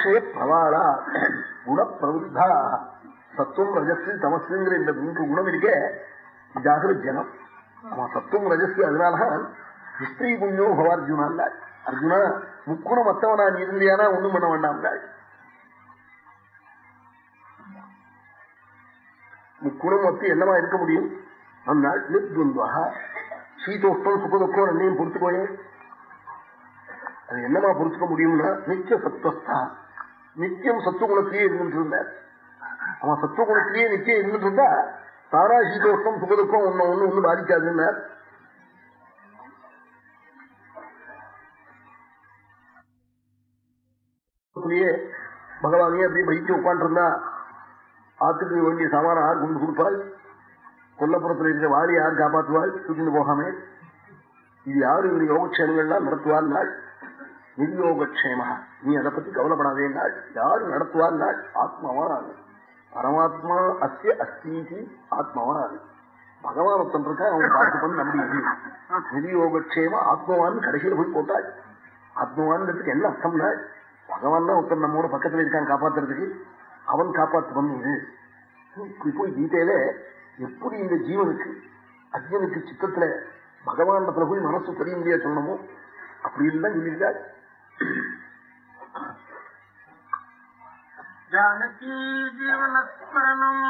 குணாதிசய பிரவாளா குணப்பிரவருத்தா சத்துவம் ரஜஸ்வி தமசுங்கிற இந்த மூன்று குணம் இருக்கே. ஜாகிர ஜனம். அவன் சத்துவம் ரஜஸ்வி அதனாலதான் ஸ்திரீ புண்ணியோ பவ அர்ஜுனா முக்குணம் மத்தவனா நீ இருந்தியானா ஒண்ணும் பண்ண வேண்டாம் முக்குணம் மத்து என்னமா இருக்க முடியும்? அந்நாள் நிர்துவா சீதோஷ்டம் சுகதுக்கம் ரெண்டையும் பொறுத்துக்கோயே. அது என்னமா பொறுத்துக்க முடியும்னா நிச்சய சத்துவஸ்தா நித்தியம் சத்துவகுணத்திலேயே இருந்துட்டு இருந்தார் அவன் சத்துவகுணத்திலேயே நித்தியம் இருந்துட்டு இருந்தா தாரா சீதோஷம் சுகதுக்கம் ஒன்னு ஒண்ணு ஒண்ணு பாதிக்காதுன்னார். பகவானே அப்படியே பயிற்சி உட்காந்துருந்தா ஆத்துக்கு வேண்டிய சாமான யார் கொண்டு கொடுப்பாள். கொல்லப்புறத்தில் இருக்கிற வாரி யார் காப்பாற்றுவாள் தூக்கிட்டு போகாம இது யாரு இந்த யோகக்ஷேமங்கள்லாம் நடத்துவாள் நிதியோகக்ஷேமா நீ அதை பத்தி கவலைப்படாதே நாள் யாரு நடத்துவாள் நாள் ஆத்மாவான் பரமாத்மா அஸ்ய அஸ்தீதி ஆத்மாவான் பகவான் ஒருத்தன் இருக்கா அவன் பார்த்து பண்ண நம்பி நிர்யோகக்ஷேம ஆத்மவான் கடைசியில் போய் போட்டாள். ஆத்மவான்றதுக்கு என்ன அர்த்தம்னா பகவான் தான் ஒருத்தன் நம்மோட பக்கத்துல இருக்கான் காப்பாத்துறதுக்கு. அவன் காப்பாத்து பண்ணு போய் கீதையில எப்படி இந்த ஜீவனுக்கு அஜ்யனுக்கு சித்தத்துல பகவான் போய் மனசு தெரிய முடியாது சொல்லணுமோ? அப்படி எல்லாம் சொல்லியிருக்காள். ஜானகி ஜீவனஸ்மரணம்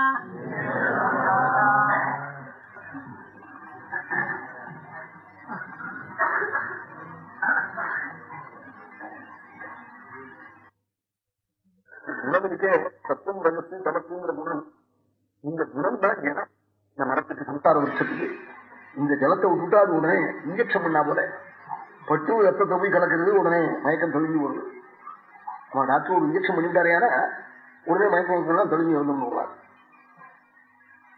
குணம் இருக்கே சத்துவம் ரகசு தமத்துங்கிற குணம் இந்த குணம் தான் ஜனம் இந்த மரத்துக்கு சம்சார வருஷத்துக்கு இந்த ஜலத்தை விட்டுட்டா அது உடனே இன்ஜெக்ஷன் பண்ணா போல பட்டு ரத்தத்தை போய் கலக்கிறது உடனே மயக்கம் தெளிஞ்சு வருது அவன் டாக்டர் ஒரு இன்ஜெக்ஷன் பண்ணிட்டாரையான உடனே மயக்கம் தெளிஞ்சு வந்து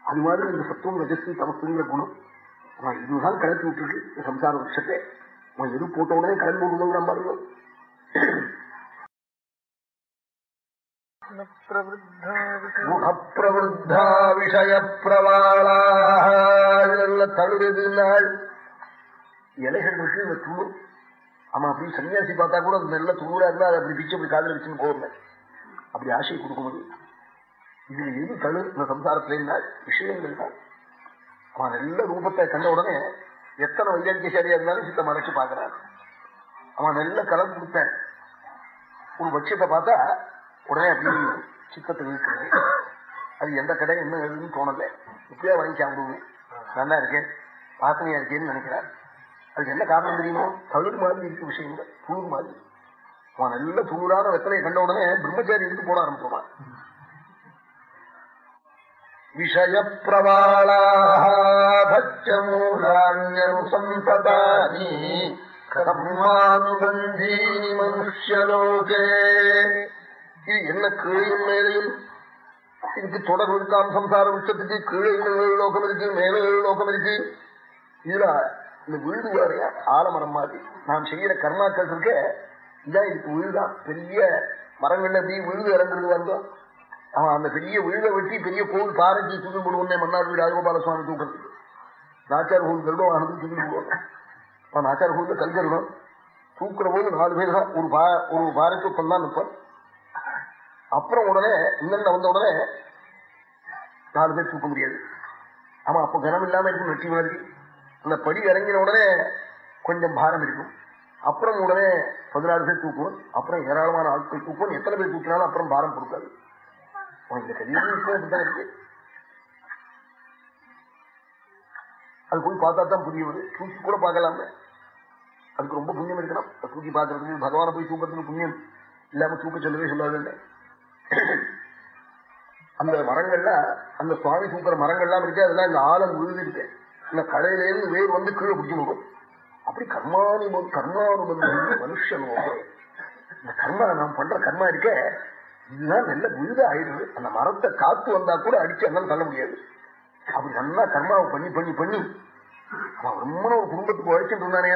அது மாதிரி இந்த சத்துவம் ரஜஸ்தி தமசுங்கிற குணம் அவன் இதுதான் கலந்து விட்டுருக்கு இந்த சம்சார வருஷத்தை அவன் எது போட்ட உடனே கலந்து விடுங்கிறான் பாருங்க முகப்பிரவருத்தா விஷய பிரவாளாக தழுது நாள் இலைகள் இருக்கு இந்த துணு ஆமா அப்படி சன்னியாசி பார்த்தா கூட அது நல்ல துணுடா இருந்தா அதை அப்படி பிச்சு அப்படி காதல் வச்சுன்னு போகல அப்படி ஆசையை கொடுக்க முடியும் இதுல எது தழு இந்த சம்சாரத்துல விஷயங்கள் தான். அவன் நல்ல ரூபத்தை கண்ட உடனே எத்தனை வைராக்கியசாலியா இருந்தாலும் சித்த மறைச்சு பாக்குறான் அவன் நல்ல கலந்து கொடுத்தேன். ஒரு பட்சத்தை பார்த்தா உடனே அப்படி சித்தத்தை இருக்கிறது அது எந்த கடை என்ன எழுதுன்னு தோணல. இப்படியே வாங்கி சாப்பிடுவேன் நல்லா இருக்கேன். வாசனையா இருக்கேன்னு நினைக்கிறேன் அதுக்கு என்ன காரணம் தெரியுமோ? தழுர் மாதிரி இருக்கு விஷயங்கள். துளிர் மாதிரி. அவன் நல்ல துளிரான வெத்தலையை கண்ட உடனே பிரம்மச்சாரி எடுத்து போட ஆரம்பிப்பான். விஷய பிரபாளாச்சமூலான்யனுசம்பதானி கர்மானுபந்தீனி மனுஷலோகே இது என்ன கீழையும் மேலையும்? இதுக்கு தொடர்பு இருக்காம் சம்சார விஷத்துக்கு கீழே ஏழு லோகம் இருக்கு மேலே ஏழு லோகம் இருக்கு. இதுல இந்த வீடு வேறையா ஆலமரம் மாதிரி. நாம் செய்யற கர்மாக்கள் இருக்க இதான் இதுக்கு வீடுதான் பெரிய மரங்கள்ல போய் விழுது இறங்குறது வந்தோம் அவன் அந்த பெரிய விழுத வெட்டி பெரிய கோவில் பாரஞ்சி தூக்கி போடுவோன்னே மன்னார் வீடு ராஜகோபால சுவாமி தூக்கிறது நாச்சார் கோவில் கருடம் அனுப்பி தூக்கி போடுவாங்க அவன் நாச்சார் கோவில் கல்கருடம் தூக்குற போது நாலு பேர் தான் ஒரு பா ஒரு பாறைக்கு கொண்டான் நிற்பான். அப்புறம் உடனே இன்னென்ன வந்த உடனே நாலு பேர் தூக்க முடியாது. ஆமா அப்ப கனம் இல்லாம இருக்கும் வெற்றி மாதிரி அந்த படி இறங்கின உடனே கொஞ்சம் பாரம் இருக்கும். அப்புறம் உடனே பதினாறு பேர் தூக்குவோம் அப்புறம் ஏராளமான ஆட்கள் தூக்குவோம் எத்தனை பேர் தூக்கினாலும் அப்புறம் பாரம் கொடுக்காது. இந்த கல்யாணம் இருக்கு. அது போய் பார்த்தா தான் புரிய வருது தூக்கி கூட பார்க்கலாமே. அதுக்கு ரொம்ப புண்ணியம் இருக்கணும். தூக்கி பார்க்கறதுக்கு பகவானை போய் தூக்கிறதுக்கு புண்ணியம் இல்லாம தூக்க சொல்லவே சொல்லாது அந்த மரங்கள்ல அந்த சுவாமி தூக்குற மரங்கள்லாம் இருக்கு அதெல்லாம் இந்த ஆழம் உழுது இருக்கு இல்ல கடையில இருந்து வேர் வந்து கீழே பிடிக்கணும் அப்படி கர்மானு கர்மானுபந்தம் மனுஷன். இந்த கர்மா நாம் பண்ற கர்மா இருக்க இதுதான் நல்ல விழுதா ஆயிடுது. அந்த மரத்தை காத்து வந்தா கூட அடிச்சு அண்ணன் தள்ள முடியாது. அப்படி நல்லா கர்மாவை பண்ணி பண்ணி பண்ணி அவன் ரொம்ப ஒரு குடும்பத்துக்கு உழைச்சிட்டு இருந்தானே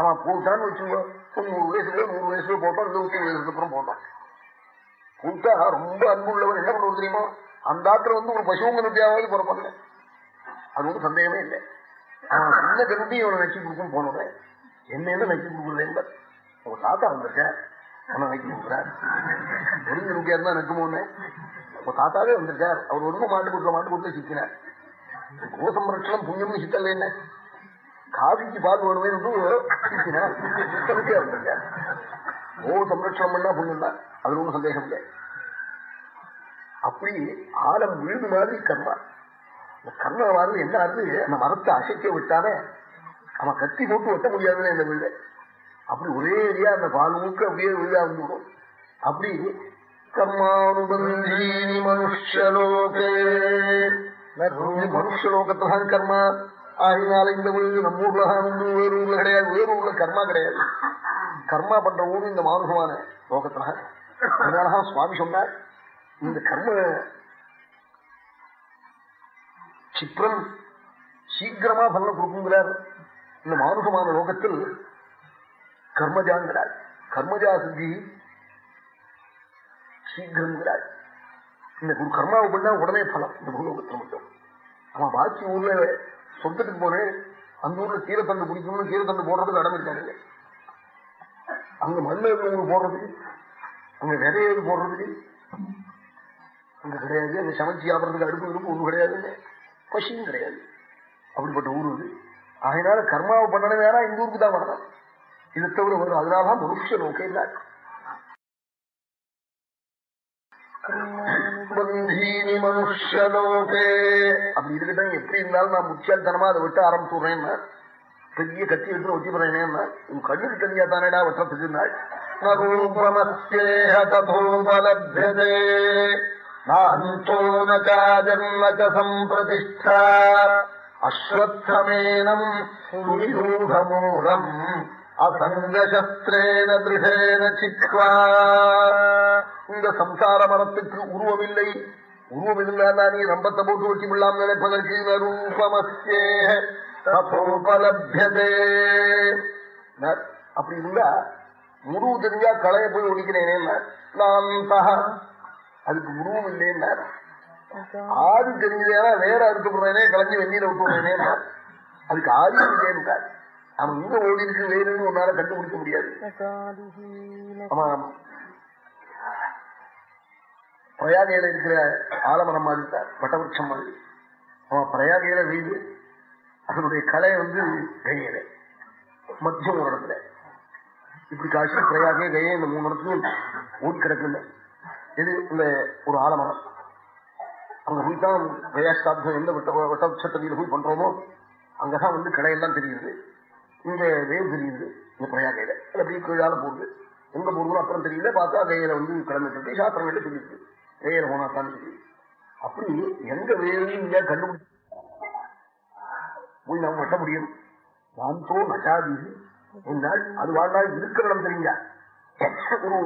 அவன் போட்டான்னு வச்சுக்கோ நூறு வயசுல நூறு வயசுல போட்டான் இருபத்தி வயசுக்கு அப்புறம் போட்டான். கூட்டா ரொம்ப அன்புள்ளவன் என்ன பண்ணுவது தெரியுமோ? அந்த ஆத்துல வந்து ஒரு பசுவங்க நுட்டியாவது பிறப்பாங்க. அது ஒன்றும் சந்தேகமே இல்லை. அவன் சின்ன கருட்டி இவனை நச்சு கொடுக்கும் போனவன் என்ன என்ன நச்சு கொடுக்குறது என்பது உங்க தாத்தா வந்திருக்க அவனை வைக்கிறார் ஒருங்க இருக்கையா இருந்தா நிற்குமோன்னு அப்ப தாத்தாவே வந்திருக்கார். அவர் ஒண்ணும் மாட்டு கொடுத்த மாட்டு கொடுத்து சிக்கினார். கோ சம்ரட்சணம் புண்ணியம்னு சிக்கல் என்ன? காவிக்கு பால் வேணுமே சிக்கினார். சிக்கலுக்கே வந்திருக்கார். கோ சம்ரட்சணம் பண்ணா புண்ணியம் தான். அது ஒன்றும் சந்தேகம் இல்லை. அப்படி ஆழம் விழுது மாதிரி கர்மா. கண்ணை வாரது என்ன ஆறுது அந்த மரத்தை அசைக்க விட்டானே அவன் கத்தி போட்டு ஒட்ட முடியாதுன்னு இந்த வீடு அப்படி ஒரே ஏரியா அந்த பால் மூக்க அப்படியே விழுதா வந்துடும் அப்படி கர்மானுபந்தீனி மனுஷலோகே மனுஷலோகத்தான் கர்மா. ஆகினால இந்த வீடு நம்ம ஊர்ல வந்து வேறு ஊர்ல கிடையாது. வேறு ஊர்ல கர்மா கிடையாது. கர்மா பண்ற ஊரு இந்த மானுஷமான லோகத்துல அதனாலதான் சுவாமி சொன்னார் இந்த கர்ம சிப்ரம் சீக்கிரமா பலனை கொடுக்குங்கிறார். இந்த மானுகமான லோகத்தில் கர்மஜாங்கிறார் கர்மஜா சித்தி சீக்கிரங்கிறார் இந்த குரு கர்மாவை பண்ணா உடனே பலம் இந்த பூலோகத்தில் மட்டும். அவன் பாக்கி ஊர்ல சொந்தத்துக்கு போறேன் அந்த ஊர்ல கீரைத்தண்டு பிடிக்கணும்னு கீரைத்தண்டு போடுறதுக்கு இடம் இருக்காங்க அங்க மண்ணு ஊர் போடுறதுக்கு? அங்க விதையது போடுறதுக்கு? அங்க கிடையாது. அங்க சமைச்சு சாப்பிடறதுக்கு அடுப்பு இருக்கும் ஒண்ணு கிடையாது பசியும் கிடையாது. அப்படிப்பட்ட ஊர் அது ஆகினால கர்மாவை பண்ணணும் வேணா இந்த ஊருக்கு தான் வரணும். இதை தவிர வரும் அதனாலதான் மனுஷ நோக்கம் இல்லை. பந்தீனி அப்படி இருக்கட்டும் எப்படி இருந்தாலும் நான் முக்கியத்தனமா அதை விட்டு ஆரம்பிச்சுடுறேன் பெரிய கத்தி எடுத்து ஒட்டி போறேன் உன் கண்ணுக்கு தெரியா தானேடா வெட்டுறதுக்கு நூபமஸ்தேஹதோபலப்யதே நாந்தோ च सम्प्रतिष्ठा। அஸ்வத்தமேனம் சுவியூகமூலம் அசங்கசஸ்திரேன திருஷேன சிக்வா இந்த சம்சார மரத்துக்கு உருவமில்லை. உருவம் இருந்தா நீ ரம்பத்தை போட்டு வச்சு விடலாம் நினைப்பதற்கு ரூபமஸ்தே அப்படி இருந்தா முருவு தெரிஞ்சா களைய போய் ஒடிக்கிறேனே நான் அதுக்கு உருவம் இல்லைன்னா ஆதி தெரிஞ்சதேனா வேற அறுத்து போடுறேனே கலைஞ்சு வெந்நீரை விட்டுறேனே அதுக்கு ஆதி இல்லைன்னு அவன் இங்க ஓடி இருக்கு வேறுன்னு உன்னால கண்டுபிடிக்க முடியாது. அவன் பிரயாகையில இருக்கிற ஆலமரம் மாதிரி தான் வட்டவருஷம் மாதிரி. அவன் பிரயாகையில வெய்து அதனுடைய கலை வந்து கையில. மத்தியம் ஒரு இடத்துல. இப்படி காட்சி பிரயாகே கையே இந்த மூணு இடத்துலையும் ஓடி கிடக்குல்ல இது இந்த ஒரு ஆலமரம். அங்க போய் தான் பிரயாசாப்தம் எந்த வட்ட வட்டவட்சத்தடியில போய் பண்றோமோ அங்கதான் வந்து கடையெல்லாம் தெரியுது. இங்க வேவ் தெரியுது இந்த பிரயாகையில அது அப்படியே கீழால போகுது. எங்க போகணும் அப்புறம் தெரியல பார்த்தா கையில வந்து கிளம்பிட்டு இருக்கு. சாஸ்திரங்கள்ல சொல்லிருக்கு கையில போனா தான் தெரியும் அப்படி எங்க வேலையும் இங்க கண்டுபிடிச்சு போய் நாம் வெட்ட முடியும். நான் தோ நட்டாதி என்றால் அது வாழ்நாள் இருக்கிற இடம் தெரியுங்க ஒரு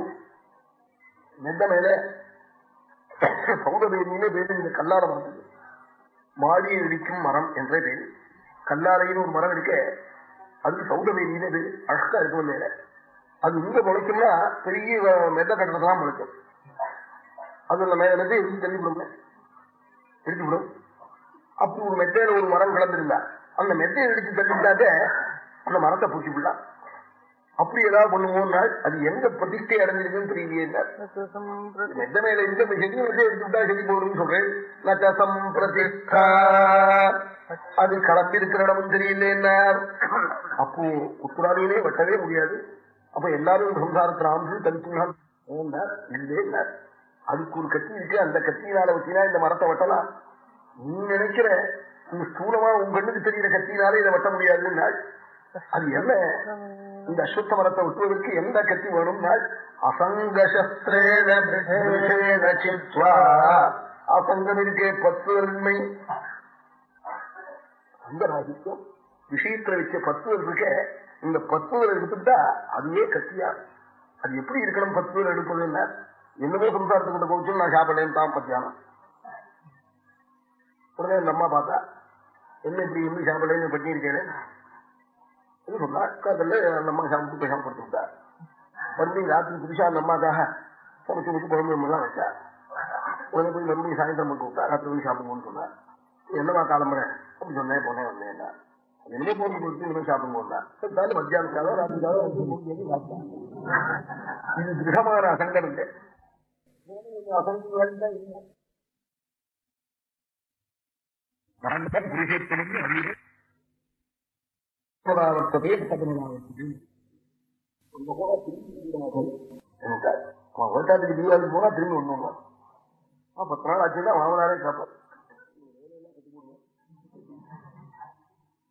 மெத்த மேல சௌதபேரியிலே பேரு இந்த கல்லால மரம் மாடியை இடிக்கும் மரம் என்றே பேரு. கல்லாலைன்னு ஒரு மரம் இருக்க. அது சௌதபேரியிலே பேரு அழகா இருக்கும் மேல. அது இங்க முளைக்கும்னா பெரிய மெத்த கட்டுறதுதான் முளைக்கும். அதுல மேல மெத்தை இடிச்சு தள்ளிவிடும் இடிச்சுவிடும் அப்படி ஒரு மெத்தையில ஒரு மரம் கிளம்பிருந்தா அந்த மெத்தையை இடிச்சு தள்ளிவிட்டாக்க அந்த மரத்தை பூச்சி விடலாம் அப்படி ஏதாவது பண்ணுவோம்னா அது எங்க பிரதிஷ்டை அடைஞ்சிருக்குன்னு தெரியலையே மெத்த மேல இருக்க செடி மெத்தை எடுத்துட்டா செடி போடுன்னு சொல்றேன். நச்சசம் பிரதிஷ்டா அது கிளம்பி இருக்கிற இடமும் தெரியல அப்போ உத்தராணியிலே வெட்டவே முடியாது. அப்ப எல்லாரும் சம்சாரத்தில் ஆண்டு தனிச்சுனார் இல்லே அதுக்கு ஒரு கத்தி இருக்கு. அந்த கத்தியினால வச்சினா இந்த மரத்தை வெட்டலாம். நீ நினைக்கிற இந்த ஸ்தூலமா உன் கண்ணுக்கு தெரிகிற கத்தினால இதை வெட்ட முடியாதுன்னா அது என்ன? இந்த அஸ்வத்த மரத்தை விட்டுவதற்கு எந்த கத்தி வேணும்னா அசங்கசஸ்திரேன அசங்கம் இருக்கே பத்து நன்மை. அந்த ராஜிக்கும் விஷயத்துல வச்ச பத்துதல் இருக்க இந்த பத்துதல் எடுத்துட்டா அதுவே கத்தியா? அது எப்படி இருக்கணும் பத்துதல் எடுப்பதுன்னா என்னமோ சம்சாரத்துக்கிட்ட கோச்சு நான் சாப்பிடலேன்னு தான் பத்தியானம் உடனே அந்த அம்மா பார்த்தா என்ன இப்படி இன்னும் சாப்பிடலன்னு பண்ணியிருக்கேன் சொன்னா அதில் நம்ம சாப்பிட்டு போய் சாப்பிட்டு மறுபடியும் ராத்திரி புதுசா அந்த சமைச்சு வச்சு குழம்பு எல்லாம் வச்சா உடனே போய் மறுபடியும் சாயந்தரம் பண்ணி விட்டா ராத்திரி போய் சாப்பிடுவோம்னு சொன்னா என்னமா காலம்புற அப்படி சொன்னேன் போனேன் வந்தேன் என்னமோ போட்டு கொடுத்து இன்னும் சாப்பிடும் போதுதான் மத்தியானத்தாலோ ராத்திரிக்காலோ இது திருடமான அசங்கர் இல்லை அசங்கங்கள் தான் உங்க கூட திரும்பி அவன் ஓட்டாத்துக்கு தீபாவளி போனா திரும்பி ஒண்ணு ஒண்ணும் பத்து நாள் ஆச்சுன்னா மாமனாரே காப்பாரு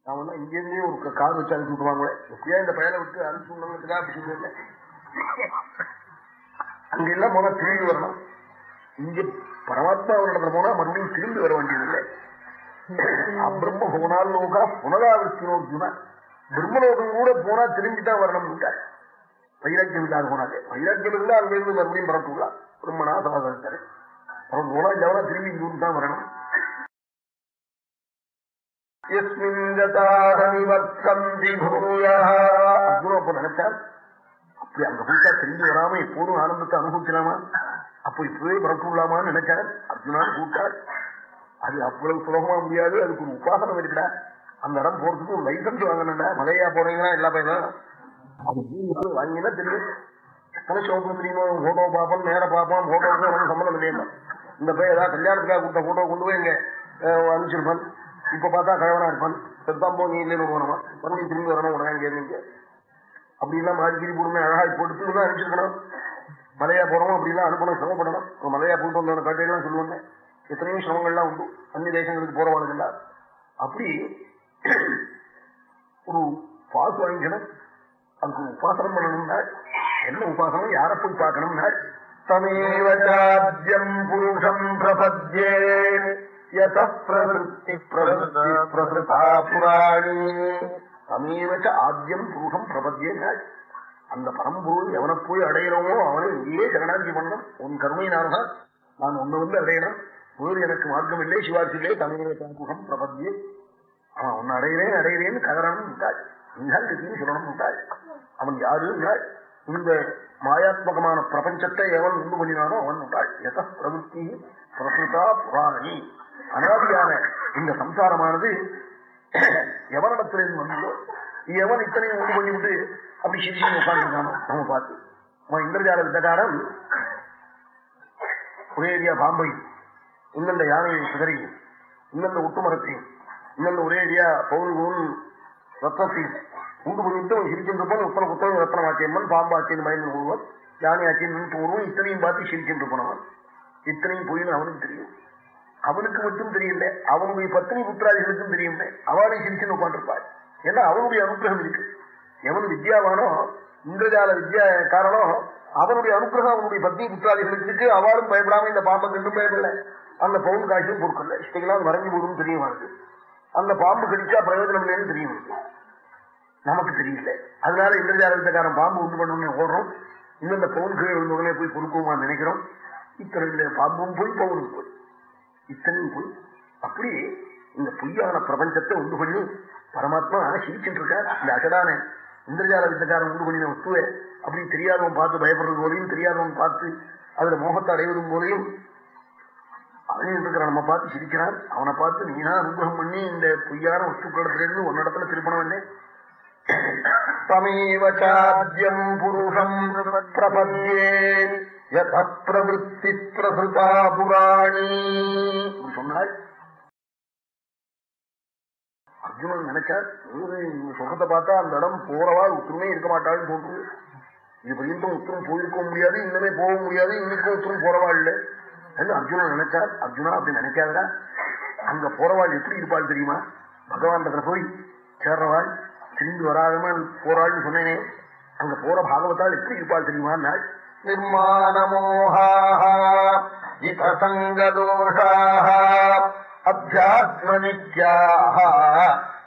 அவன் இங்க இருந்தே ஒரு கார் வச்சு அனுப்பி விட்டுவாங்களே எப்படியா இந்த பையனை விட்டு அனுப்பி விடணுங்கிறதுக்காக அப்படி சொல்லல அங்க எல்லாம் போனா திரும்பி வரணும். இங்க பரமாத்மா நடந்து போனா மறுபடியும் திரும்பி வர வேண்டியதில்லை. பிரம்ம போனால் நோக்கா புனராவர்த்தி நோக்கினா பிரம்மலோகம் கூட போனா திரும்பி தான் வரணும் வைராக்கியம் இல்லாத போனாலே. வைராக்கியம் இருந்தா அங்க இருந்து மறுபடியும் பரப்புலாம் பிரம்மனா சாதனை அவன் போனா ஜவனா திரும்பி இங்கு தான் வரணும் நினைச்சார் அப்படி அங்க போயிட்டா திரும்பி வராம எப்போதும் ஆனந்தத்தை அனுபவிக்கலாமா? அப்ப இப்பவே பரப்புலாமான்னு நினைச்சார். அர்ஜுனான்னு கூப்பிட்டார். அது அவ்வளவு சுலபமா முடியாது. அதுக்கு ஒரு உபாசனம் இருக்குடா. அந்த இடம் போறதுக்கு லைசன்ஸ் வாங்கணும்டா. மலையா போறீங்கன்னா எல்லா பையனும். அது வாங்கினா தெரியும். எத்தனை சோகம் தெரியுமோ? போட்டோ பார்ப்போம் நேர பார்ப்போம். போட்டோவுக்கு ஒன்றும் சம்மந்தம் இல்லையா இந்த பையன் ஏதாவது கல்யாணத்துக்காக கொடுத்த போட்டோ கொண்டு போய் இங்க அனுப்பிச்சிருப்பான். இப்ப பார்த்தா கழவனா இருப்பான். செத்தாம்போ நீ இல்லைன்னு போனவன் வந்து திரும்பி வரணும் உடனே இங்க இருந்தீங்க அப்படி எல்லாம் போடுமே அழகாய் போட்டு தான் அனுப்பிச்சிருக்கணும். மலையா போறோம் அப்படிலாம் அனுப்பணும் சிரமப்படணும். மலையா போட்டு வந்தவன காட்டையெல்லாம் சொல்லுவாங்க. எத்தனையோ சிரமங்கள்லாம் உண்டு. அந்நிய தேசங்களுக்கு போறவாளுக்கு அப்படி ஒரு பாஸ் வாங்கிக்கணும். அதுக்கு உபாசனம் பண்ணணும்னா என்ன உபாசனம்? யார போய் பார்க்கணும்னா தமேவச்சாத்தியம் புருஷம் பிரபத்யே. பிரவருத்தி பிரவருத்தா புராணி. தமேவச்ச ஆத்தியம் புருஷம் பிரபத்யே அந்த பரம்பொருள் எவனை போய் அடையிறோமோ அவனை இங்கேயே சரணாஜி பண்ணணும். உன் கருமையினால்தான் நான் ஒன்னு வந்து அடையணும். வேறு எனக்கு மார்க்கம் இல்லை சிவாசிலே தமிழக புருஷம் பிரபத்தியே அவன் ஒன்னு அடையிறேன் அடைகிறேன்னு கதறணும் விட்டாள் இங்கால் திடீர்னு சொல்லணும் விட்டாள் அவன் யாரு இந்த மாயாத்மகமான பிரபஞ்சத்தை எவன் உண்டு பண்ணினானோ அவன் விட்டாள் எத பிரவருத்தி பிரசுதா புராணி. அனாதியான இந்த சம்சாரமானது எவனிடத்திலிருந்து வந்ததோ எவன் இத்தனையும் உண்டு பண்ணிவிட்டு அப்படி சிரிச்சு உட்காந்துருக்கானோ நம்ம பார்த்து. அவன் இந்திரஜால வித்தகாரம் ஒரேரியா பாம்பை இன்னந்த யானையை சிதறையும் இன்னந்த ஒட்டுமரத்தையும் இன்னந்த ஒரேடியா பவுன் பவுன் ரத்னத்தையும் உண்டு பண்ணிட்டு சிரிக்கின்ற சிரிக்கின்றப்போன் உத்தன புத்தகம் ரத்னமாக்கியம்மன் பாம்பாச்சின்னு மயன் போடுவான் யானை ஆச்சின்னு போடுவோம் இத்தனையும் பார்த்து சிரிக்கின்ற போனவன். இத்தனையும் போயின்னு அவனுக்கு தெரியும். அவனுக்கு மட்டும் தெரியல அவனுடைய பத்னி புத்திராதிகளுக்கும் தெரியும் அவனை சிரிச்சுன்னு உட்காந்துருப்பாள் ஏன்னா அவனுடைய அனுகிரகம் இருக்கு. எவனு வித்யாவானோ இந்திரஜால வித்யா காரணம் அவனுடைய அனுகிரகம் அவனுடைய பத்னி புத்திராதிகளுக்கு இருக்கு. அவளும் பயப்படாம இந்த பாம்பை கண்டும் பயப்படல. அந்த பவுன் காட்சியும் பொருட்கள் இஷ்டைகளாம் மறைஞ்சு போதும் தெரியும் அவனுக்கு அந்த பாம்பு கடிச்சா பிரயோஜனம் இல்லைன்னு தெரியும். நமக்கு தெரியல. அதனால இந்திரஜால பாம்பு உண்டு பண்ணணும்னு ஓடுறோம். இன்னும் இந்த பவுன் கீழே இருந்தவங்களே போய் பொறுக்குமா நினைக்கிறோம். இத்தனை பாம்பும் போய் பவுனும் போய். இத்தனையும் போய். அப்படி இந்த பொய்யான பிரபஞ்சத்தை உண்டு பண்ணி பரமாத்மா சிரிச்சுட்டு இருக்கார். இந்த அசடான இந்திரஜால வித்தக்காரன் உண்டு பண்ணின வஸ்துவை அப்படி தெரியாதவன் பார்த்து பயப்படுறது போலையும் தெரியாதவன் பார்த்து அதுல மோகத்தை அடைவதும் போலையும் அவனே இருக்கிற நம்ம பார்த்து சிரிக்கிறான். அவனை பார்த்து நீனா அனுகிரகம் பண்ணி இந்த பொய்யான வஸ்துக்களத்திலிருந்து ஒன்னிடத்துல திருப்பணம் என்ன? தமேவச்சாத்தியம் புருஷம் பிரபஞ்சே பிரவருத்தி பிரசுதா புராணி சொன்னாள். அர்ஜுனன் நினைச்சார் சுகத்தை பார்த்தா அந்த இடம் போறவா உத்தரமே இருக்க மாட்டாள்னு தோன்று இது பரியந்தம் உத்தரம் போயிருக்க முடியாது இன்னுமே போக முடியாது இன்னைக்கும் உத்தரம் போறவா இல்ல. அர்ஜுனன் நினைச்சார் அர்ஜுனா அப்படி நினைக்காதா அங்க போறவாள் எப்படி இருப்பாள் தெரியுமா? பகவான் போய் சேர்றவாள் திரும்பி வராதமா போறாள்னு சொன்னேனே. அங்க போற பாகவத்தால் எப்படி இருப்பாள் தெரியுமா நாள் நிர்மாணமோகாங்கதோஷாக அத்தியாத்மனித்யாக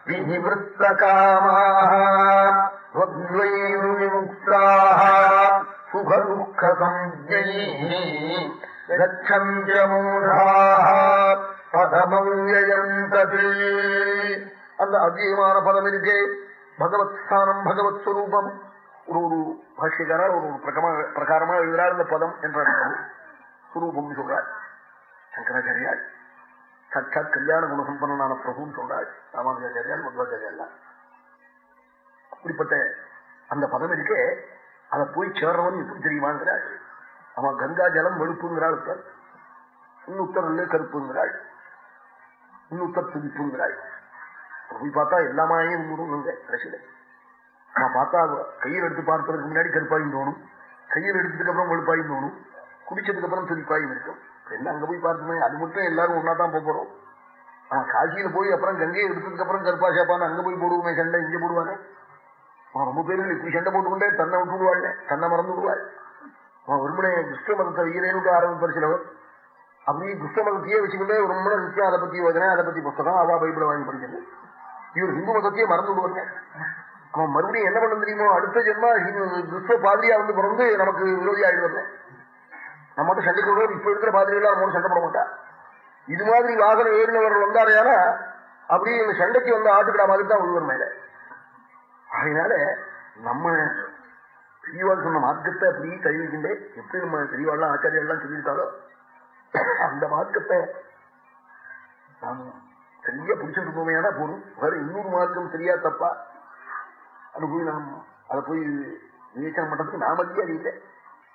விநிவృత్తகாமாக சுகதுக்கசஞ்சைச்சந்திரமூடாக பதமவ்யயம் தது அந்த அதிகமான பதம் இருக்கே. பகவத் ஸ்தானம் பகவத் ஸ்வரூபம் ஒரு ஒரு பாஷ்யக்காரர் ஒரு பிரகாரமா எழுதுறார் இந்த பதம் என்ற சுரூபம் சொல்றார். சங்கராச்சாரியார். சாட்சாத் கல்யாண குணசம்பனான பிரபுன்னு சொல்றாள் ராமானுஜாச்சாரியால் மத்வாச்சாரியால் அப்படிப்பட்ட அந்த பதம் இருக்கே. அதை போய் சேர்றவன் எப்படி தெரியுமாங்கிறாள் அவன் கங்கா ஜலம் வெளுப்புங்கிறாள் இன்னுத்தர் இல்லை கருப்புங்கிறாள். இன்னுத்தர் துதிப்புங்கிறாள் போய் பார்த்தா எல்லாமே இருந்துடுங்க கடைசியில நான் பார்த்தா கையில் எடுத்து பார்ப்பதற்கு முன்னாடி கருப்பாயும் தோணும். கையில் எடுத்ததுக்கு அப்புறம் வெளுப்பாயும் தோணும். குடிச்சதுக்கு அப்புறம் துதிப்பாயும் இருக்கும். என்ன அங்க போய் பார்த்துமே அது மட்டும் எல்லாரும் ஒன்னா தான் போறோம். ஆனா காசியில போய் அப்புறம் கங்கையை எடுத்ததுக்கு அப்புறம் கருப்பா சேப்பான்னு அங்க போய் போடுவோமே சண்டை இங்க போடுவாங்க. ரொம்ப பேருக்கு இப்படி சண்டை போட்டுக்கொண்டே தன்னை விட்டு விடுவாள் தன்னை மறந்து விடுவாள். ஒருமுனை கிறிஸ்துவ மதத்தை வீரேனுட்டு ஆரம்பிப்பார் சிலவர். அப்படி கிறிஸ்துவ மதத்தையே வச்சுக்கிட்டே ஒரு முறை நிச்சயம் அதை பத்தி யோஜனை அதை பத்தி புஸ்தகம் அவா பைபிளை வாங்கி படிக்கிறது. இவர் ஹிந்து மதத்தையே மறந்து விடுவாங்க அவன் மறுபடியும் என்ன பண்ண தெரியுமோ அடுத்த ஜென்மா கிறிஸ்துவ பாதிரியா வந்து பிறந்து நமக்கு விரோதி ஆயிடுவாங்க. நம்ம மட்டும் சண்டை போடுவோம் இப்ப இருக்கிற பாதிரியெல்லாம் நம்ம சண்டை போட மாட்டா. இது மாதிரி வாகனம் ஏறினவர்கள் வந்தாரையானா அப்படி இந்த சண்டைக்கு வந்து ஆட்டுக்கிடா மாதிரி தான் ஒருவர் மேல. அதனால நம்ம பெரியவாள் சொன்ன மார்க்கத்தை அப்படி தெரிவிக்கின்றே எப்படி நம்ம பெரியவாள்லாம் ஆச்சாரியெல்லாம் சொல்லியிருக்காளோ அந்த மார்க்கத்தை நாம் சரியா பிடிச்சிட்டு போமையானா போதும். வேற இன்னொரு மார்க்கம் சரியா தப்பா? அது போய் நாம் அதை போய் விவேச்சனம் பண்றதுக்கு நாம அதிகாரி இல்லை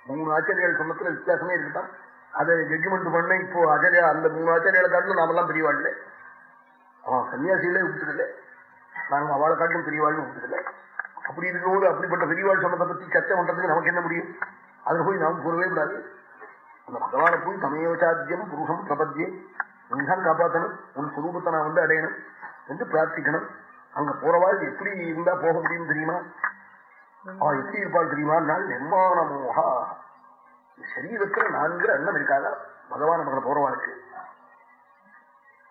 மூணு ஆச்சாரியால் சொன்னத்துல வித்தியாசமே இருக்குதான் அதை ஜட்ஜ்மெண்ட் பண்ண இப்போ ஆச்சாரியா அந்த மூணு ஆச்சாரியால காட்டிலும் நாமெல்லாம் பெரியவாழ்ல அவன் சன்னியாசிகளே விட்டுக்கல நாங்கள் அவளை காட்டிலும் பெரியவாழ்னு விட்டுக்கல அப்படி இருக்கிறோடு அப்படிப்பட்ட பெரியவாள் சொன்னதை பத்தி சர்ச்சை பண்றதுக்கு நமக்கு என்ன முடியும்? அதுல போய் நாம் கூறவே கூடாது. அந்த பகவானை போய் தமையவசாத்தியம் புருஷம் பிரபத்தியே நீதான் காப்பாற்றணும் உன் சுரூபத்தை நான் வந்து அடையணும் என்று பிரார்த்திக்கணும். அங்க போறவாள் எப்படி இருந்தா போக முடியும் தெரியுமா? அவன் எப்படி இருப்பாள் தெரியுமா? நான் நிர்மாணமோகா. சரீரத்துல நான்கிற அண்ணம் இருக்காதா? பகவான் மகளை போறவாளுக்கு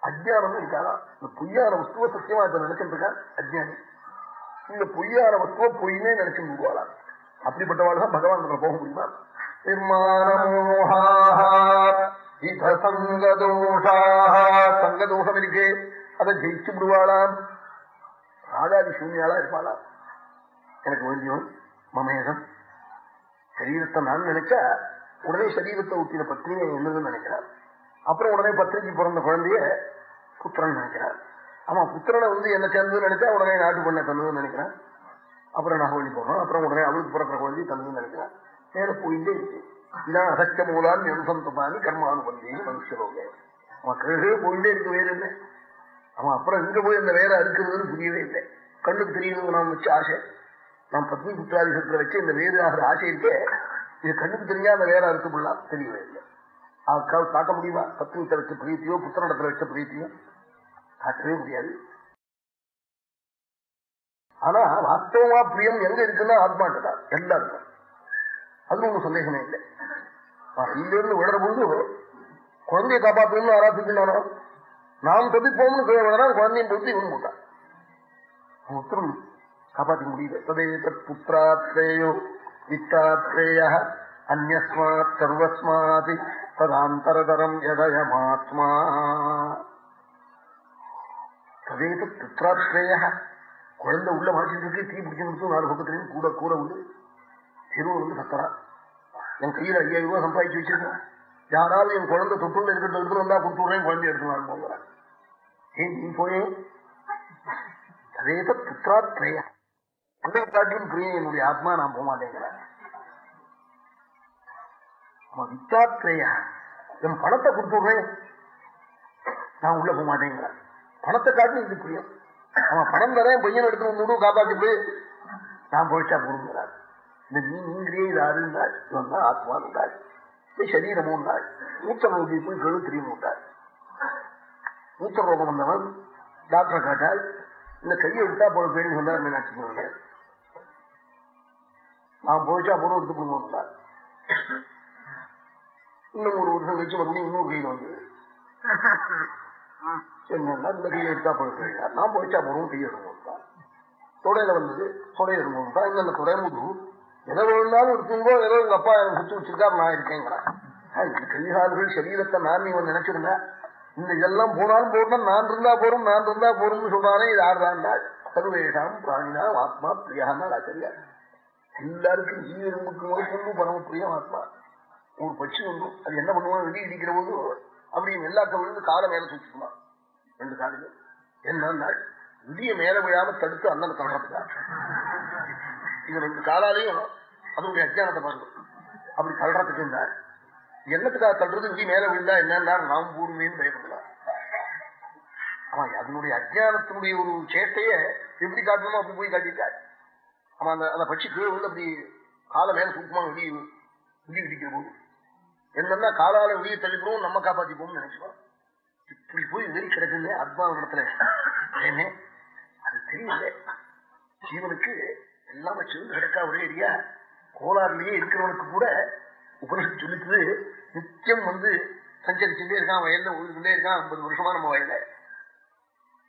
அஜ்ஞானமும் இருக்காதா? இந்த பொய்யான வஸ்துவ சத்தியமா இப்ப நினைச்சிட்டு அஜ்யானி அஜ்ஞானி. இந்த பொய்யான வஸ்துவ பொய்னே நினைச்சு விடுவாளா அப்படிப்பட்டவாள் தான் பகவான் நம்ம போக முடியுமா? சங்கதோஷம் இருக்கே அதை ஜெயிச்சு விடுவாளாம். ராஜாதி சூன்யாளா இருப்பாளா? எனக்கு வேண்டியவன் மமேகம். சரீரத்தை நான் நினைச்சா உடனே சரீரத்தை ஊற்றின பத்னியை என்னதுன்னு நினைக்கிறார்? அப்புறம் உடனே பத்திரிக்கு பிறந்த குழந்தைய புத்திரன் நினைக்கிறார். ஆமா புத்திரனை வந்து என்ன சேர்ந்ததுன்னு நினைச்சா உடனே நாட்டு பண்ண தந்ததுன்னு நினைக்கிறேன். அப்புறம் நகவழி போடுறோம் அப்புறம் உடனே அவளுக்கு பிறக்கிற குழந்தை தந்ததுன்னு நினைக்கிறேன். மேல போயிட்டே இருக்கு. இதான் அசக்க மூலான் நிருசந்தபானி கர்மானுபந்தியும் மனுஷரோக அவன் கழுகே போயிட்டே இருக்கு வேற என்ன? அவன் அப்புறம் எங்க போய் அந்த வேற அறுக்கிறதுன்னு புரியவே இல்லை. கண்ணுக்கு தெரியுது நான் வச்சு ஆசை. நான் பத்னி புத்திராதிசத்துல வச்சு இந்த வேறு ஆகிற ஆசை இருக்கே. இது கண்ணுக்கு தெரியாத வேற அறுத்துக்கலாம் தெரியவே இல்லை. அதுக்காக காட்ட முடியுமா? பத்னி வச்ச பிரீத்தியோ புத்திரடத்துல வச்ச பிரீத்தியோ? காட்டவே முடியாது ஆனா வாஸ்தவமா பிரியம் எங்க இருக்குன்னா ஆத்மாட்டதான் எல்லாருக்கும். அது ஒன்றும் சந்தேகமே இல்லை. இருந்து விடுற பொழுது குழந்தைய காப்பாற்றணும்னு ஆராய்ச்சிக்கணும் நாம் தப்பிப்போம்னு விடனா குழந்தையும் பொறுத்து இவன் போட்டான். உத்தரம் காப்பாற்ற முடியல. ததேதத் புத்திராத்ரேயோ வித்தாத்ரேய அந்யஸ்மாத் சர்வஸ்மாதி ததாந்தரதரம் எதயமாத்மா. ததேதத் புத்திராத்ரேய குழந்தை உள்ள மாட்டிட்டு இருக்கு தீ பிடிச்சு நாலு பக்கத்துலையும் கூட கூட உண்டு. தெருவு வந்து சத்தரா என் கையில் ஐயாயிரம் ரூபாய் சம்பாதிச்சு வச்சிருக்கேன். யாராவது என் குழந்தை தொட்டுள்ள இருக்கிற எடுத்து வந்தா கொடுத்துடுறேன் குழந்தை எடுத்துலாம் போங்கிறான் ஏன் நீ போயே. அதேத புத்திராத்ரேய அந்த காட்டிலும் பிரியம் என்னுடைய ஆத்மா நான் போக மாட்டேங்கிறேன். வித்தாத்ரேயா என் பணத்தை கொடுத்துடுறேன் நான் உள்ள போக மாட்டேங்கிறேன். பணத்தை காட்டி இது புரியும். அவன் பணம் தரேன் பையன் எடுத்து வந்து காப்பாற்றி போய். நான் போயிட்டா போடுங்கிறார் இந்த நீ நீங்களே இது இவன் தான் ஆத்மா இருந்தாள் இது சரீரமும் உண்டாள் மூச்ச போய் கழு தெரியும் உண்டாள் மூச்ச ரோகம் வந்தவன் டாக்டர் காட்டால் இந்த கையை எடுத்தா போல பேருந்து சொன்னார் மீனாட்சி நான் போயிச்சா பொருள் எடுத்து போடுவோம் இன்னும் ஒரு வருஷம் கழிச்சு மறுபடியும் இன்னொரு கையில் வந்தது. என்னன்னா எடுத்தா போல நான் போயிச்சா பொருள் கையை எடுத்து தொடையில வந்தது தொடையில இருக்கும் இந்த துறை எதை விழுந்தாலும் இருக்குங்கோ ஏதோ எங்க அப்பா எனக்கு சுத்தி வச்சிருக்காரு நான் இருக்கேங்கிறான் இந்த கைகால்கள் சரீரத்தை நான் இவன் நினைச்சிருந்தா இந்த இதெல்லாம் போனாலும் போடணும் நான் இருந்தா போறோம் நான் இருந்தா போறோம்னு சொல்றானே இது ஆறுதான் சர்வேஷாம் பிராணினா ஆத்மா பிரியான்னா ஆச்சரியா எல்லாருக்கும் ஜீவனுக்கு முதற்கொண்டு பரம பிரியம் ஆத்மா. ஒரு பட்சி ஒன்றும் அது என்ன பண்ணுவோம்? வெளியே இடிக்கிற போது அப்படி எல்லாக்க விழுந்து காலை மேல தூக்கிக்குமா ரெண்டு காலையில என்ன விடிய மேல விழாம தடுத்து அண்ணனை தள்ளுறதுக்கா இது ரெண்டு காலாலையும் அதனுடைய அஜானத்தை பாருங்க. அப்படி தள்ளுறதுக்கு இருந்தார் என்னத்துக்காக தள்ளுறது? விதி மேல விழுந்தா என்னன்னா நாம் பூர்வீன்னு பயப்படலாம் ஆமா அதனுடைய அஜானத்தினுடைய ஒரு சேட்டைய எப்படி காட்டணுமோ அப்படி போய் காட்டிட்டார் ஆமா அந்த அந்த பட்சி கீழே வந்து அப்படி காலை மேல தூக்குமா விடி விடி விடிக்கிற போது. என்னன்னா காலால வெளியே தள்ளிப்போம் நம்ம காப்பாத்திப்போம்னு நினைச்சுக்கோம் இப்படி போய் வெறி கிடக்குது ஆத்மாவிடத்துல அது தெரியல. ஜீவனுக்கு எல்லாம் வச்சிருந்து கிடக்கா ஒரே ஏரியா. கோளாறுலயே இருக்கிறவனுக்கு கூட உபனிஷத்து சொல்லிட்டு நித்தியம் வந்து சஞ்சரிச்சுட்டே இருக்கான் வயல்ல உழுதுட்டே இருக்கான் ஐம்பது வருஷமா நம்ம வயல்ல.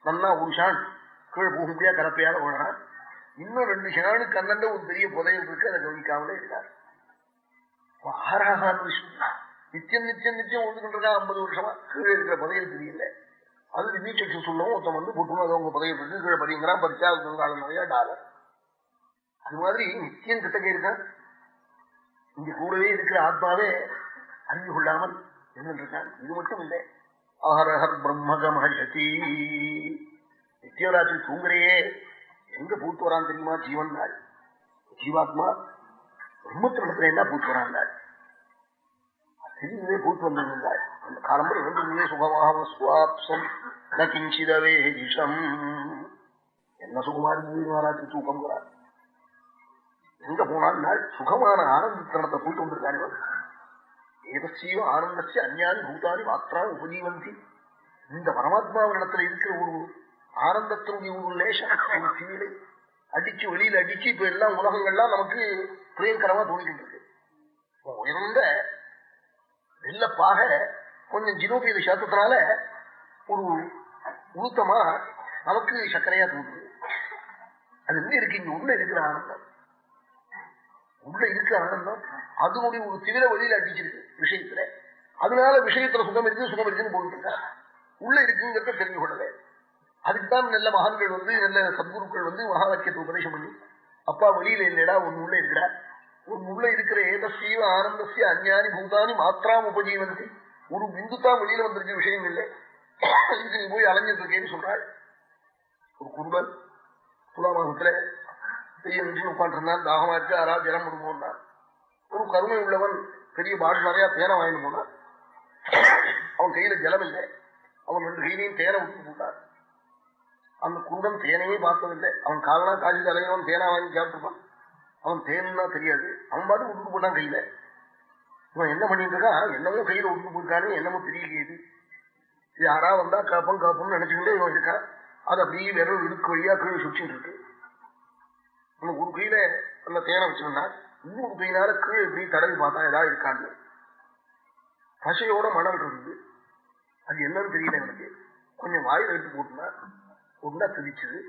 நல்லா ஒரு கீழே போக முடியாது கலப்பையால ஓடுறான் இன்னும் ரெண்டு ஷானுக்கு அண்ணன் ஒரு பெரிய புதையல் இருக்கு அதை கவனிக்காமலே இருக்கார் ஆறாகாத விஷயம் நிச்சயம் நிச்சயம் நிச்சயம் ஒழுதுகிட்டு இருக்கா ஐம்பது வருஷமா? கீழே இருக்கிற பதவியில் தெரியல அது நீச்சல் சொல்லவும் ஒருத்தன் வந்து போட்டுணும் அது உங்க புதையல் இருக்கு கீழே படிங்கிறான் பறிச்சா அது நிறைய டாலர் அது மாதிரி நிச்சயம் கிட்டக்க இருக்கான் இங்க கூடவே இருக்கிற ஆத்மாவே அறிந்து கொள்ளாமல் இருக்கான் இது மட்டும் இல்லை. அஹரஹர் பிரம்மகமஹதி நித்தியராஜன் தூங்குறையே எங்க பூத்து வரான் தெரியுமா? ஜீவன் நாள். ஜீவாத்மா பிரம்மத்திடத்துல என்ன? பூத்து வரான் தெரியுதே பூத்து வந்திருந்தாள் அந்த காலம்பரை வந்து சுகமாக சுவாப்சம். ந கிஞ்சிதவே விஷம் என்ன சுகமா இருந்தது மகாராஜ் தூக்கம் போறார் எங்க போனால் சுகமான ஆனந்தத்தனத்தை போயிட்டு வந்திருக்காரு ஏதஸ்யோ ஆனந்தச்சு அந்நானி பூதானி மாத்திரா உபஜீவந்தி. இந்த பரமாத்மாவிடத்துல இருக்கிற ஒரு ஆனந்தத்தினுடைய ஒரு லேசம் ஒரு தீவிலை அடிச்சு வெளியில அடிச்சு இப்ப எல்லாம் உலகங்கள்லாம் நமக்கு பிரியங்கரமா தோணிக்கிட்டு இருக்கு. உயர்ந்த வெள்ளப்பாக கொஞ்சம் ஜினோபியத சேர்த்ததுனால ஒரு ஊத்தமா நமக்கு சர்க்கரையா தூக்குது அது எங்க இருக்கு இங்க உள்ள இருக்கிற ஆனந்தம். உள்ள இருக்கிற ஆனந்தம் அதனுடைய ஒரு தீவிர வழியில அடிச்சிருக்கு விஷயத்துல. அதனால விஷயத்துல சுகம் இருக்கு சுகம் இருக்குன்னு போட்டுருக்க உள்ள இருக்குங்கிறத தெரிஞ்சு கொள்ளல அதுக்குதான் நல்ல மகான்கள் வந்து நல்ல சத்குருக்கள் வந்து மகா உபதேசம் பண்ணி அப்பா வெளியில இல்லடா ஒன்னு உள்ள இருக்கிறா. உன் உள்ள இருக்கிற ஏதசீவ ஆனந்தசிய அஞ்ஞானி பூதானி மாத்திராம் உபஜீவந்தி. ஒரு பிந்து தான் வெளியில வந்திருக்க விஷயம் இல்லை இதுக்கு நீ போய் அலைஞ்சிட்டு இருக்கேன்னு சொல்றாள். ஒரு குருபன் துலாமாசத்துல பெரிய நின்று உட்காந்துருந்தான் தாகமா இருக்கு யாரா ஜலம் விடுமோன்னா ஒரு கருமை உள்ளவன் பெரிய பாட்டில் நிறைய தேனை வாங்கிட்டு போனான். அவன் கையில ஜலம் இல்லை. அவன் ரெண்டு கையிலையும் தேனை விட்டு போட்டான். அந்த குருடன் தேனையே பார்த்ததில்லை. அவன் காலனா காட்சி தலைவன் தேனா வாங்கி சாப்பிட்டுருப்பான். அவன் தேன்னா தெரியாது. அவன் பாட்டு உண்டு போட்டான் கையில. இவன் என்ன பண்ணிட்டு இருக்கான்? என்னமோ கையில உண்டு போயிருக்கானு என்னமோ தெரியலையே இது. யாரா வந்தா காப்பம் காப்பம்னு நினைச்சுக்கிட்டே இவன் இருக்கான். அது அப்படியே விரல் இடுக்கு வழியா கீழே சுற்றிட்டு இருக்கு. உனக்கு ஒரு கையில அந்த தேனை வச்சிருந்தா இன்னொரு கையினால கீழே இப்படி தடவி பார்த்தா ஏதாவது இருக்கான்னு. பசையோட மணல் இருந்து அது என்னன்னு தெரியல எனக்கு கொஞ்சம் வாயில் எடுத்து போட்டுனா ஒன்றா திதிச்சுது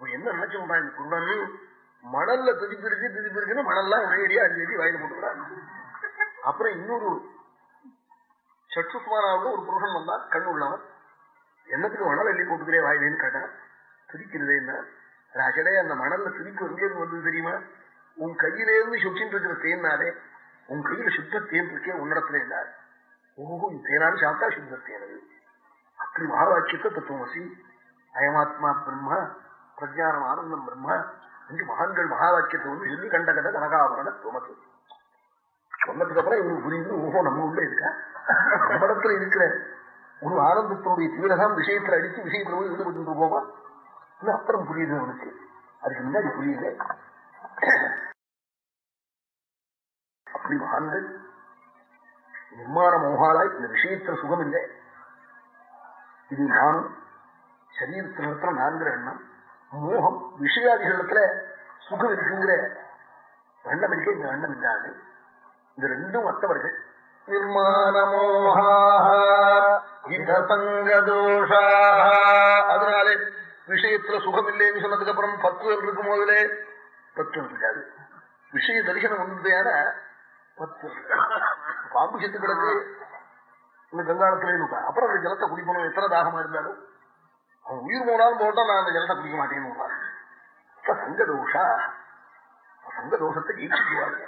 என்ன நினைச்சு இந்த குருடன்னு? மணல்ல திதிப்பு இருக்கு திதிப்பு இருக்குன்னு மணல்லாம் ஒரே அடியா அஞ்சு அடி வாயில போட்டுக்கிறாங்க. அப்புறம் இன்னொரு சற்றுசுமாராவோட ஒரு புருஷன் வந்தான் கண் உள்ளவன். என்னத்துக்கு மணல் எள்ளி போட்டுக்கிறே வாயிலேன்னு கேட்டான் திரிக்கிறதே என்ன? ராஜடே அந்த மணல்ல திரிப்பு எங்கேருந்து வந்தது தெரியுமா? உன் கையிலேருந்து சுற்றின்னு இருக்கிற தேன்னாலே உன் கையில சுத்த தேன் இருக்கே உன்னிடத்துல என்ன? ஓஹோ இந்த தேனாலும் சாப்பிட்டா சுத்த தேனது அப்படி மகா தத்துவமசி அயமாத்மா பிரம்மா பிரஜானம் ஆனந்தம் பிரம்மா. அஞ்சு மகான்கள் மகா வாக்கியத்தை வந்து சொல்லி கண்ட கண்ட கனகாபரண தோமத்து சொன்னதுக்கு அப்புறம் இவங்களுக்கு புரியுது ஓஹோ நம்ம உள்ள இருக்கா? நம்மிடத்துல இருக்கிற ஒரு ஆனந்தத்தினுடைய தீவிரதான் விஷயத்துல அடித்து விஷயத்துல போய் ஈடுபட்டு போமா? இன்னும் அப்புறம் புரியுது அவனுக்கு. அதுக்கு முன்னாடி புரியுது அப்படி மகான்கள் நிர்மாண மோகாலாய் இந்த விஷயத்துல சுகம் இல்லை இது நானும் சரீரத்தினிடத்துல நான்கிற எண்ணம். மோகம் விஷயாதிகளத்துல சுகம் இருக்குங்கிற எண்ணம் இருக்கு இந்த எண்ணம் இல்லாது இந்த ரெண்டும் மற்றவர்கள். நிர்மாணமோகோஷா அதனாலே விஷயத்துல சுகம் இல்லைன்னு சொன்னதுக்கு அப்புறம் பத்து இருக்கும் போதிலே பத்து இருக்காது. விஷய தரிசனம் வந்ததையான பத்து பாம்பு செத்து கிடக்கு. இந்த கங்காளத்திலே இருக்கா. அப்புறம் அந்த ஜலத்தை குடிக்கணும். எத்தனை தாகமா இருந்தாலும். அவன் உயிர் போனாலும் போட்டா நான் அந்த ஜலத்தை குடிக்க மாட்டேன்னு சங்க தோஷா? சங்க தோஷத்தை ஜெயிச்சுக்குவாங்க.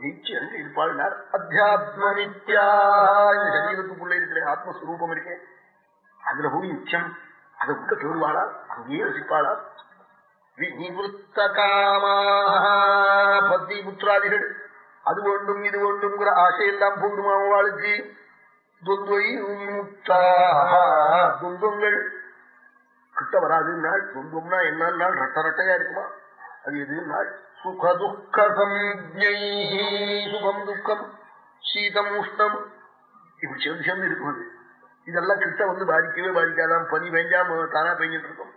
ஜெயிச்சு அங்க இருப்பாள் அத்தியாத்ம நித்யா சரீரத்துக்குள்ள இருக்கிற ஆத்மஸ்வரூபம் இருக்கேன் அதுல போய் நிச்சயம் அதை விட்டு தேடுவாளா அங்கேயே வசிப்பாளா? விநிவృத்த பத்தி புத்திராதிகள். அது வேண்டும் இது வேண்டும்ங்கிற ஆசையெல்லாம் போடுமா அவளுக்கு? துன்பங்கள். கிட்ட வராது நாள் துன்பம்னா என்ன நாள் ரட்ட ரட்டையா இருக்குமா? அது எது நாள் சுக துக்கம் சுகம் துக்கம் சீதம் உஷ்ணம் இப்படி சேர்ந்து சேர்ந்து இருக்கும் இதெல்லாம் கிட்ட வந்து பாதிக்கவே பாதிக்காதான் பனி பெஞ்சாம தானா பெஞ்சிட்டு இருக்கும்.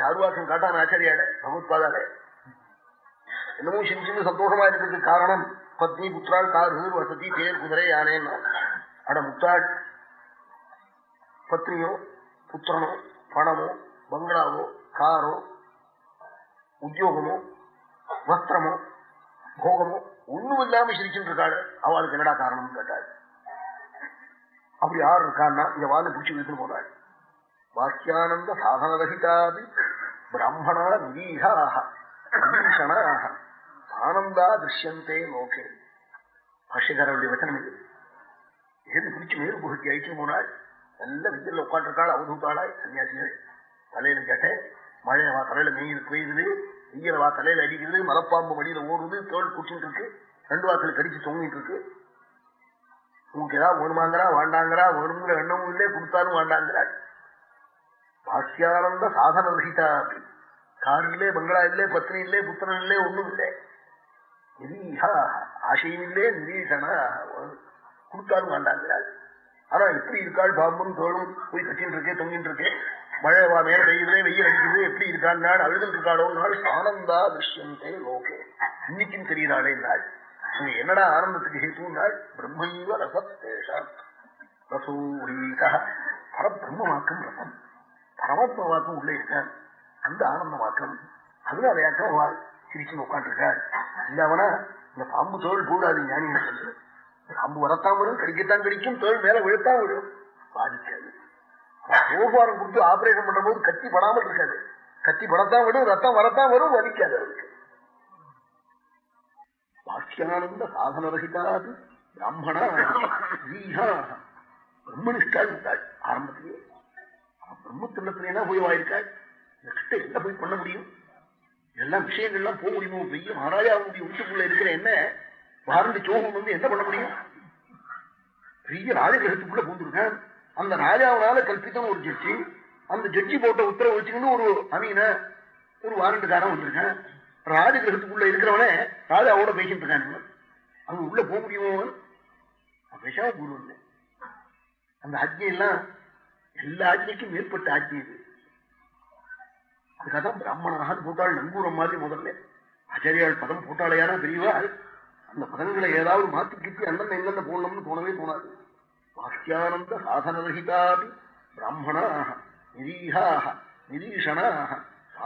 சாருவாசம் காட்டான் ஆச்சரியாட பகவத்பாதால என்னமோ சின்ன சின்ன சந்தோஷமா இருக்கிறதுக்கு காரணம் பத்னி புத்திரால் கார்கள் வசதி தேர் குதிரை யானேன்னா. அட முத்தாள் பத்னியோ புத்திரனோ பணமோ பங்களாவோ காரோ உத்தியோகமோ வஸ்திரமோ போகமோ ஒண்ணும் இல்லாம சிரிச்சுட்டு இருக்காள் அவளுக்கு என்னடா காரணம் கேட்டாள். அப்படி யார் இருக்கான்னா இந்த வான்னு பிடிச்சி வீட்டு போனாள். வாக்கியானந்த சாதனரகிதாபி பிராமணா நிரீகாக ஆனந்தா திருஷ்யந்தே லோகே. பாஷகாரருடைய வச்சனம் இது. ஏது பிடிச்சி மேல் புகழ்ச்சி அழிச்சு போனாள். நல்ல விஜயில் உட்காந்துருக்காள் அவதூத்தாளாய் சன்னியாசிகள். தலையில கேட்டேன் மழை வா தலையில மெயில் பெய்யுது வெயில வா தலையில அடிக்கிறது மலப்பாம்பு மடியில ஓடுது தோல் குச்சிட்டு இருக்கு ரெண்டு வாக்கில் கடிச்சு தொங்கிட்டு இருக்கு உங்களுக்கு ஏதாவது வேணுமாங்கிறா வாண்டாங்கிறா வேணுங்கிற எண்ணமும் இல்லை கொடுத்தாலும் வாண்டாங்கிறாள். பாஷ்யானந்த சாதன ரஹிதா கார் இல்லே பங்களா இல்லே பத்னி இல்லே புத்திரன் இல்லே ஒண்ணும் இல்லை ஆசையும் இல்லே நிரீஷனா கொடுத்தாலும் வேண்டாங்கிறாள் ஆனா எப்படி இருக்காள் பாம்பும் தோளும் போய் கட்டின்னு இருக்கே தொங்கிட்டு இருக்கேன் மழை வா மேல பெய்யுதே வெயில் அடிக்குது எப்படி இருக்காள் நாள் அழுதுட்டு இருக்காளோ நாள் ஆனந்தா திருஷ்யந்தே லோகே. இன்னைக்கும் தெரியுறாளே நாள் என்னடா ஆனந்தத்துக்கு ஹேத்து நாள் பிரம்மைவ ரசத்தேஷாம் ரசோரீகா. பரபிரம்மமாக்கம் ரசம். பரமாத்மாவாக்கம் உள்ளே இருக்கான் அந்த ஆனந்தமாக்கம் அதனாலயாக்கம் வாழ் சிரிச்சு உட்காந்துருக்காள் இல்லாமனா இந்த பாம்பு தோல் கூடாது ஞானிகள் சொல்லு பாம்பு வரத்தான் வரும் கடிக்கத்தான் கடிக்கும் தோல் மேல விழுத்தான் விழும் பாதிக்காது. ஓபாரம் கொடுத்து ஆபரேஷன் பண்ற போது கத்தி படாமல் இருக்காது. கத்தி படத்தான் விடும் ரத்தம் வரத்தான் வரும் வலிக்காது அவருக்கு. பாஷ்யானந்த சாதன ரகிதாது பிராமணா பிரம்மனிஷ்டா இருந்தாள் ஆரம்பத்திலேயே பிரம்மத்தினத்திலேனா போய் வாயிருக்காள் இந்த என்ன போய் பண்ண முடியும்? எல்லாம் விஷயங்கள்லாம் போக முடியுமோ? பெரிய மகாராஜாவுடைய வீட்டுக்குள்ள இருக்கிற என்ன? வாரண்டி சோகம் வந்து என்ன பண்ண முடியும்? பெரிய ராஜகிரகத்துக்குள்ள பூந்துருக்கேன் அந்த ராஜாவனால கல்பித்தம் ஒரு ஜட்ஜி அந்த ஜட்ஜி போட்ட உத்தரவு வச்சுக்கிட்டு ஒரு அமீன ஒரு வாரண்டுக்காரன் வந்திருக்கேன் ராஜகிரகத்துக்குள்ள இருக்கிறவனே ராஜாவோட பேசிட்டு இருக்கானுங்க அவங்க உள்ள போக முடியுமோ? பேசாம கூறுவது அந்த ஆஜ்ஞையெல்லாம் எல்லா ஆஜ்ஞைக்கும் மேற்பட்ட ஆஜ்ஞை இது. அதுக்காக பிராமணராக போட்டாள் நங்கூரம் மாதிரி முதல்ல. ஆச்சாரியால் பதம் போட்டாளையானா பெரியவா? அந்த பதவிகளை ஏதாவது மாத்தி கிட்டி அந்தந்த எங்கெந்த போடணும்னு தோணவே தோணாது. வாக்கியானந்த சாதனரகிதாபி பிராமணாக நிரீகாக நிரீஷனாக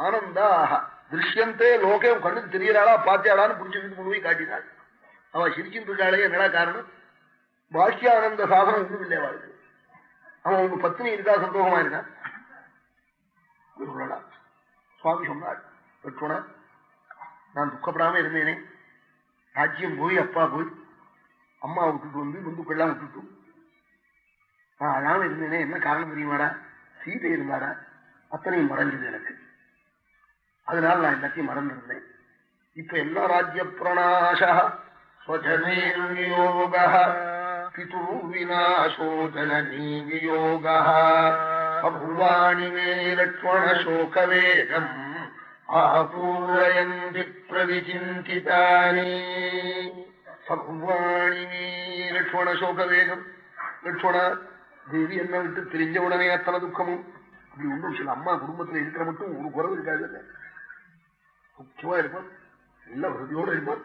ஆனந்தாக திருஷ்யந்தே லோகே கண்ணுக்கு தெரியறாளா பாத்தியாளான்னு புரிஞ்சுக்கிட்டு கொண்டு போய் காட்டினாள். அவ சிரிச்சுட்டு இருக்காளே என்னடா காரணம்? பாக்கியானந்த சாதனம் ஒன்றும் இல்லை அவளுக்கு அவன் உங்க பத்னி இருக்கா சந்தோகமா இருக்கா? சொல்லலாம். சுவாமி சொன்னாள் லட்சுமண நான் துக்கப்படாம இருந்தேனே ராஜ்யம் போய் அப்பா போய் அம்மா விட்டுட்டு வந்து பந்துக்கெல்லாம் விட்டுட்டு. நான் அழாம இருந்தேனே என்ன காரணம் தெரியுமாடா? சீதை இருந்தாடா? அத்தனையும் மறைஞ்சது எனக்கு. அதனால நான் எல்லாத்தையும் மறந்துருந்தேன். இப்ப எல்லா ராஜ்ய பிரணாசா ஸ்வஜனேயோக பிதுர்விநாசோதனீயோக அபுவாணி மே லக்ஷ்மணசோகவேகம் ஆபூரயந்தி பிரவிச்சிந்திதானி லட்சுமண மே வேகம் லக்ஷ்மண தேவி என்ன விட்டு தெரிஞ்ச உடனே அத்தனை துக்கமும். அப்படி ஒன்றும் சில அம்மா குடும்பத்துல இருக்கிற மட்டும் ஒரு குறவு இருக்காது முக்கியமா இருப்பான். நல்ல உறுதியோட இருப்பான்.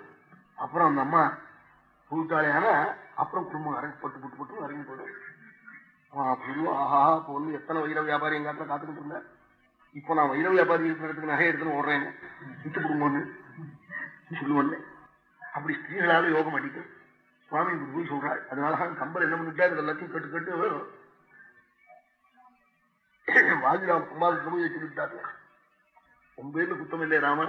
அப்புறம் அந்த அம்மா புதுத்தாலையானா அப்புறம் குடும்பம் அரங்கு பட்டு புட்டு பட்டு அரங்கி போயிடும். ஆஹா பொண்ணு எத்தனை வயிற வியாபாரி எங்க காத்துக்கிட்டு இருந்தேன் இப்போ நான் வைர வியாபாரி இருக்கிறதுக்கு நகை எடுத்துன்னு ஓடுறேன் விட்டு கொடுங்கன்னு சொல்லுவேன் அப்படி ஸ்திரீகளால யோகம் அடிக்கும். சுவாமி குரு சொல்றாள் அதனாலதான் கம்பல் என்ன பண்ணிட்டாரு எல்லாத்தையும் கேட்டு கேட்டு வாஜிராம் சம்பாதிக்க போய் உன் பேர்ல குத்தம் இல்லையே ராமா.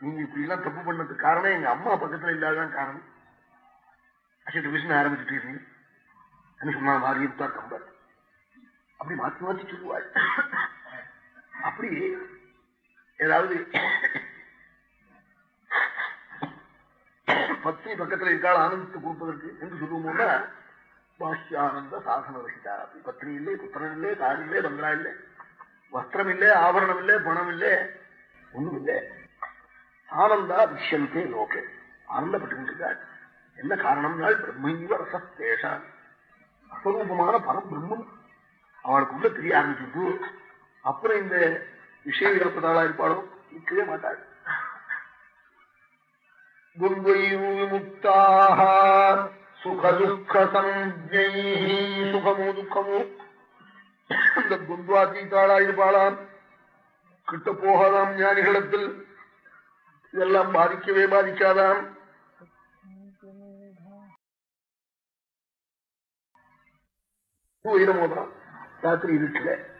நீங்க இப்படி எல்லாம் தப்பு பண்ணதுக்கு காரணம் எங்க அம்மா பக்கத்துல இல்லாதான் காரணம். அசட்டு விஷயம் ஆரம்பிச்சுட்டு இருக்கீங்க. சொன்னா மாறி இருந்தா கம்பர் அப்படி மாத்தி மாத்தி சொல்லுவாள் அப்படி ஏதாவது பத்னி பக்கத்தில் இருக்காள் ஆனந்தத்தை கொடுப்பதற்கு என்று சொல்லுவோம்னா பாஷ்யானந்த சாசன ரசிதா பத்னி இல்லை புத்திரன் இல்லை கார் இல்லை பங்களா இல்லை வஸ்திரம் இல்லை ஆபரணம் இல்லை பணம் இல்லை ஒண்ணும் இல்லை. ஆனந்தா விஷயந்தே லோகே. ஆனந்தப்பட்டு கொண்டிருக்காள். என்ன காரணம்னால் பிரம்மீவ ரசத்தேஷா அஸ்வரூபமான பரம் பிரம்மம் அவளுக்குள்ள தெரிய ஆரம்பிச்சிருக்கு அப்புறம் இந்த விஷய இழப்பதாளா இருப்பாளோ? இருக்கவே மாட்டாள். துர்வைமுக்தாக சுகதுக்க சஞ்சை சுகமோ துக்கமோ. இந்த துன்வாத்தீத்தாளா இருப்பாளாம். கிட்ட போகலாம் ஞானிகளத்தில் இதெல்லாம் பாதிக்கவே பாதிக்காதாம். உயிரமோதான் ராத்திரி இருட்டுல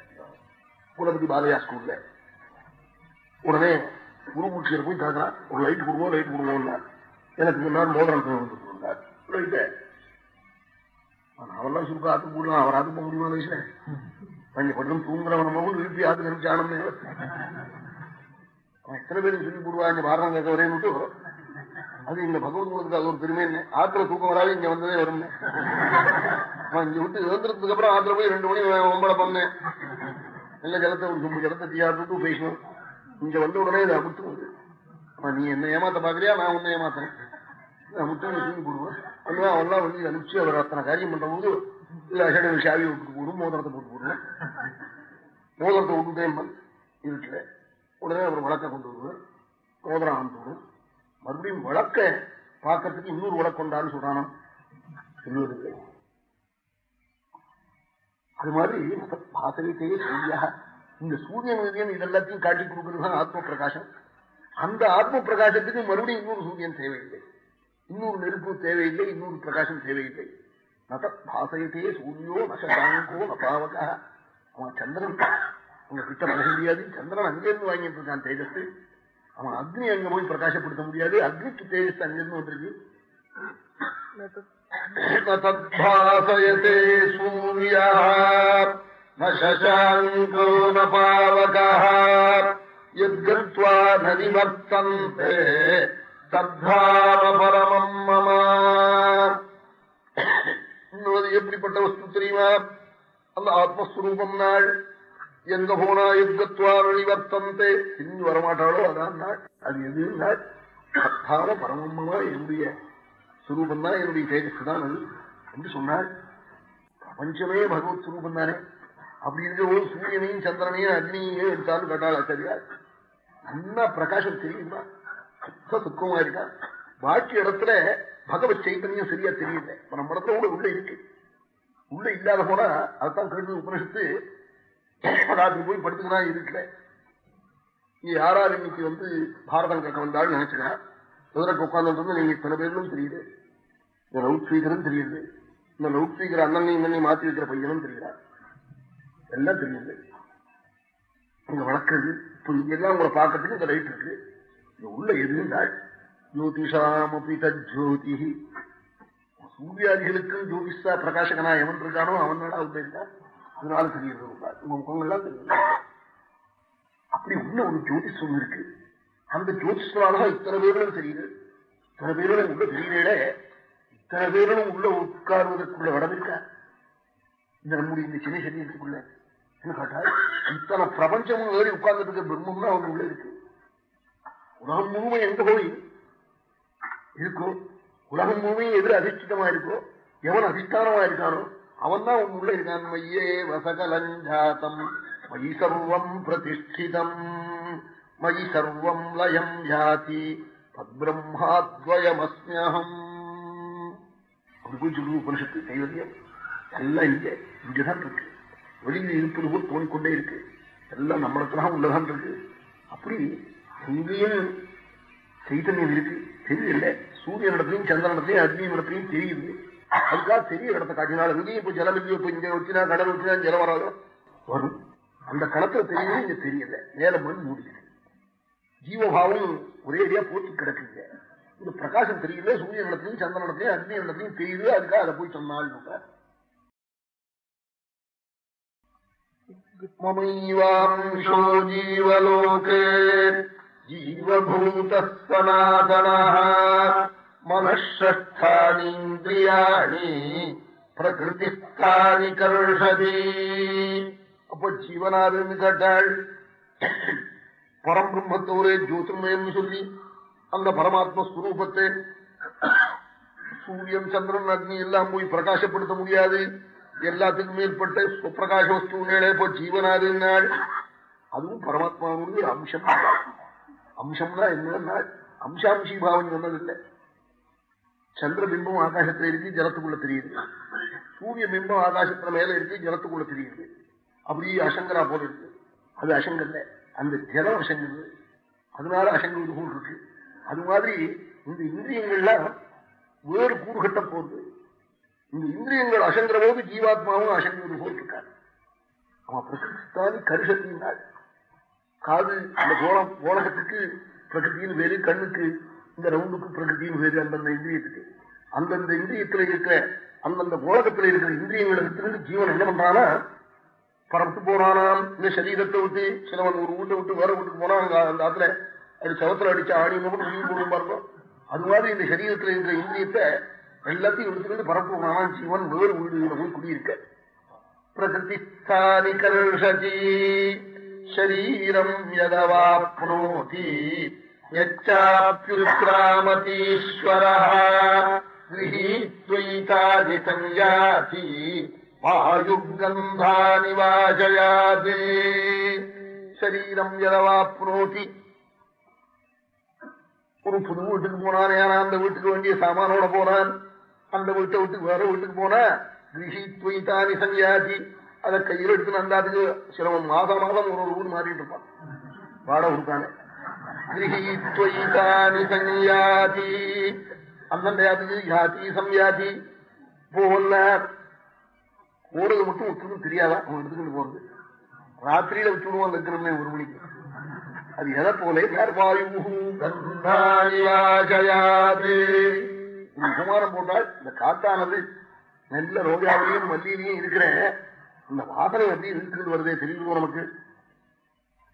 குலபதி பாலையா ஸ்கூல்ல உடனே குருமூச்சியர் போய் கேட்கறான் ஒரு லைட் கொடுவோம் லைட் கொடுவோம்னா எனக்கு முன்னாள் மோதிரம் வந்துருந்தார் லைட்டு அவெல்லாம் சுருக்க ஆத்து போடலாம் அவர் ஆத்து போக முடியுமா வயசுல கொஞ்சம் பட்டம் தூங்குறவனமும் விருப்பி ஆத்து நினைச்சானமே எத்தனை பேரும் சொல்லி போடுவாங்க பாரதம் கேட்க வரேன்னு அது இந்த பகவத் குலத்துக்கு அது ஒரு பெருமை என்ன ஆத்துல தூக்கம் வராது இங்க வந்ததே வரும் இங்க விட்டு எழுந்திரத்துக்கு அப்புறம் ஆத்துல போய் ரெண்டு மணி ஒன்பதை பண்ணேன். நல்ல ஜலத்தை ஒரு சொம்பு ஜலத்தை தீயாட்டு பேசணும் இங்க வந்த உடனே இதை அமுத்து நீ என்ன ஏமாத்த பாக்குறியா நான் உன்னை ஏமாத்தேன் அமுத்து தூங்கி போடுவேன் அதுதான் அவெல்லாம் வந்து அனுப்பிச்சு அவர் அத்தனை காரியம் பண்ற போது இல்ல அசடை சாவி விட்டு போடும் மோதிரத்தை போட்டு போடுவேன் மோதிரத்தை விட்டுட்டேன் இருக்குல்ல உடனே அவர் வழக்க கொண்டு வருவார். மோதிரம் அனுப்பிவிடும் மறுபடியும் வழக்க பார்க்கறதுக்கு இன்னொரு வழக்கு கொண்டான்னு சொல்றானா சொல்லுவதில்லை அது மாதிரி பாசகத்தையே சூரியா இந்த சூரியன் உதயம் இதெல்லாத்தையும் காட்டி கொடுக்கிறது ஆத்ம பிரகாசம் அந்த ஆத்ம பிரகாசத்துக்கு மறுபடியும் இன்னொரு சூரியன் தேவையில்லை. இன்னொரு நெருப்பு தேவையில்லை இன்னொரு பிரகாசம் தேவையில்லை. நத பாசகத்தையே சூரியோ நசாங்கோ நபாவகா அவன் சந்திரன். உங்க கிட்ட பழக முடியாது. சந்திரன் அங்கிருந்து வாங்கிட்டு இருக்கான் தேஜஸ் அவன் அக்னி அங்க போய் பிரகாசப்படுத்த முடியாது. அக்னிக்கு தேஜஸ் அங்கிருந்து வந்திருக்கு. தத்பாசயதே சூரியா நசாங்கோ நபாவகா யத்கத்வா நதிவர்த்தந்தே தத்தார பரமம் மம இன்னொரு எப்படிப்பட்ட வஸ்து தெரியுமா அந்த ஆத்மஸ்வரூபம் நாள் எங்க போனா யுத்தத்வா வெளிவர்த்தந்தே இன்னும் வரமாட்டாளோ அதான் நாள் அது எது நாள் தத்தார பரமம்மா என்னுடைய சுரூபம் தான் என்னுடைய தேஜஸ் தான் அது என்று சொன்னாள் பிரபஞ்சமே பகவத் சுரூபம் தானே. அப்படி இருக்கிற ஒரு சூரியனையும் சந்திரனையும் அக்னியையும் எடுத்தாலும் கேட்டாள் சரியா நல்லா பிரகாசம் தெரியுமா? சுத்த சுத்தமா இருக்கா? பாக்கி இடத்துல பகவத் சைத்தன்யம் சரியா தெரியல இப்ப நம்ம இடத்துல கூட உள்ள இருக்கு. உள்ள இல்லாத போனா அதான் கேட்டு உபனிஷத்து ராத்திரி போய் படுத்துக்கலாம் இருக்குல்ல நீ இன்னைக்கு வந்து பாரதம் கேட்க வந்தாலும் நினைச்சுக்கிறான். எதிரக்கு உட்கார்ந்து நீங்க சில பேரும் தெரியுது. இந்த லவுட் ஸ்பீக்கரும் தெரியுது. இந்த லவுட் ஸ்பீக்கர் அண்ணன் இன்னும் மாத்தி வைக்கிற பையனும் தெரியுதா? எல்லாம் தெரியுது. இங்க வளர்க்குறது இப்ப இங்க எல்லாம் உங்களை பார்க்கறதுக்கு இந்த லைட் இருக்கு. இங்க உள்ள எதுவும் ஜோதிஷாமபி தஜோதி சூரியாதிகளுக்கும் ஜோதிஷா பிரகாசகனா எவன் இருக்கானோ அவன் நாடா அதனால தெரியுது உங்க முகங்கள்லாம் தெரியுது. அப்படி உள்ள ஒரு ஜோதிஷம் இருக்கு. அந்த ஜோதிஷனாலதான் இத்தனை பேர்களும் தெரியுது. இத்தனை பேர்களும் உள்ள தெரியல இத்தனை பேர்களும் உள்ள உட்காருவதற்குள்ள இடம் இருக்கா? இந்த நம்முடைய இந்த சின்ன சரீரத்துக்குள்ள. என்ன கேட்டா இத்தனை பிரபஞ்சமும் ஏறி உட்கார்ந்துட்டு இருக்க தான் அவங்க உள்ள இருக்கு. உலகம் முழுமை எங்க போய் இருக்கோ? உலகம் முழுமையும் எதிர அதிர்ஷ்டமா இருக்கோ? எவன் அதிஷ்டானமா இருக்கானோ அவன் தான் உன் உள்ள இருக்கான். மையே வசகலஞ்சாத்தம் மை சர்வம் பிரதிஷ்டிதம். மயி சர்வம் லயம் ஜாதி தத்பிரம்மாத்வயமஸ்மியகம் அப்படி சொல்லு உபனிஷத்து கைவல்யம் எல்லாம் இங்க இங்கதான் இருக்கு. வெளியில் இருப்பது போல் தோணிக்கொண்டே இருக்கு. எல்லாம் நம்மளுக்குதான் உள்ளதான் இருக்கு. அப்படி எங்கேயும் சைத்தன்யம் இருக்கு. தெரியல சூரிய இடத்துலையும் சந்திரன் இடத்துலையும் இடத்துலையும் தெரியுது. அதுக்காக தெரிய இடத்தை காட்டினாலும் எங்கேயும் இப்ப ஜலம் இல்லையோ இப்ப இங்க வச்சுனா கடல் வச்சுனா ஜலம் வராதோ? வரும். அந்த களத்துல தெரியுது இங்க தெரியல. மேல மண் மூடிக்குது ஜீவபாவம் ஒரே அடியா போட்டி கிடக்குங்க. இந்த பிரகாசம் தெரியல சூரிய இடத்துலையும் சந்திர இடத்துலையும் அக்னி இடத்துலையும் தெரியுது அதுக்காக அதை போய் சொன்னால் மமைவாம்சோ ஜீவலோகே ஜீவபூத சனாதன மனஷஷ்டானீந்திரியாணி பிரகிருதிஸ்தானி கர்ஷதி அப்போ ஜீவனாருன்னு கேட்டாள் பரம்பிரம்மத்தை ஒரே ஜோதிர்மயம்னு சொல்லி அந்த பரமாத்ம ஸ்வரூபத்தை சூரியன் சந்திரன் அக்னி எல்லாம் போய் பிரகாசப்படுத்த முடியாது. எல்லாத்துக்கும் மேற்பட்ட சுப்பிரகாச வஸ்துங்களே ஜீவனாது நாள் அதுவும் பரமாத்மாவுடைய அம்சம். அம்சம்னா என்னன்னா அம்சாம்சி பாவம் சொன்னதில்லை. சந்திர பிம்பம் ஆகாசத்துல இருக்கு ஜலத்துக்குள்ள தெரியுது. சூரிய பிம்பம் ஆகாசத்துல மேல இருக்கு ஜலத்துக்குள்ள தெரியுது. அப்படி அசங்கரா போல இருக்கு அது அசங்கல்ல. அந்த ஜலம் அசங்குது அதனால அசங்க போல் இருக்கு. அது மாதிரி இந்த இந்திரியங்கள்லாம் வேறு கூறுகட்ட போகுது. இந்த இந்திரியங்கள் அசங்குற போது ஜீவாத்மாவும் அசங்க போல் இருக்காரு அவன் பிரகிருத்தானி கருஷத்தினாள் காது அந்த கோலம் கோலகத்துக்கு பிரகிருத்தியின் வேறு கண்ணுக்கு இந்த ரவுண்டுக்கு பிரகிருத்தியின் வேறு அந்தந்த இந்திரியத்துக்கு. அந்தந்த இந்திரியத்தில் இருக்கிற அந்தந்த கோலகத்தில் இருக்கிற இந்திரியங்களிடத்திலிருந்து ஜீவன் என்ன பண்றான்னா பறப்பு போனானாம். இந்த சரீரத்தை விட்டு சிலவன் ஒரு வீட்டை விட்டு வேற வீட்டுக்கு போனா அந்த ஆத்துல அது சவத்துல அடிச்ச ஆணிங்க போட்டு உயிர் போடும் பார்ப்போம் அது மாதிரி இந்த சரீரத்துல இருக்கிற இந்திரியத்தை எல்லாத்தையும் எடுத்துக்கிட்டு பரப்பு போனானா ஜீவன் வேறு வீடுகளை போய் குடியிருக்க. பிரகிருதி ஸ்தானி கல்ஷதி சரீரம் யதவாப்னோதி யச்சாப்யுத்ராமதீஸ்வரா கிரகீத்வைதாதி சஞ்சாதி வாயுர்கந்தானி வாஜயாதே சரீரம் எதவாப்னோட்டி ஒரு புது வீட்டுக்கு போனான் ஏன்னா அந்த வீட்டுக்கு வேண்டிய சாமானோட போனான் அந்த வீட்டை விட்டு வேற வீட்டுக்கு போனா கிரிஷித்வைத்தானி சன்னியாசி அதை கையில் எடுத்து நந்தாதுக்கு சில மாதம் மாதம் ஒரு ஒரு ஊர் மாறிட்டு இருப்பான். வாட கொடுத்தானே கிரிஹீத்வைதானி சன்னியாதி அந்தந்த யாதி யாதி சம்யாதி. போகல போறது மட்டும் ஒத்துக்கும் தெரியாதா? அவன் எடுத்துக்கிட்டு போறது. ராத்திரியில வச்சுடுவான் இருக்கிறமே ஒரு மணிக்கு. அது எதை போல? குமாரம் போட்டால் இந்த காத்தானது நல்ல ரோஜாவிலையும் மல்லியிலையும் இருக்கிற இந்த வாசனை எப்படி இருக்கிறது வருதே தெரியுது நமக்கு?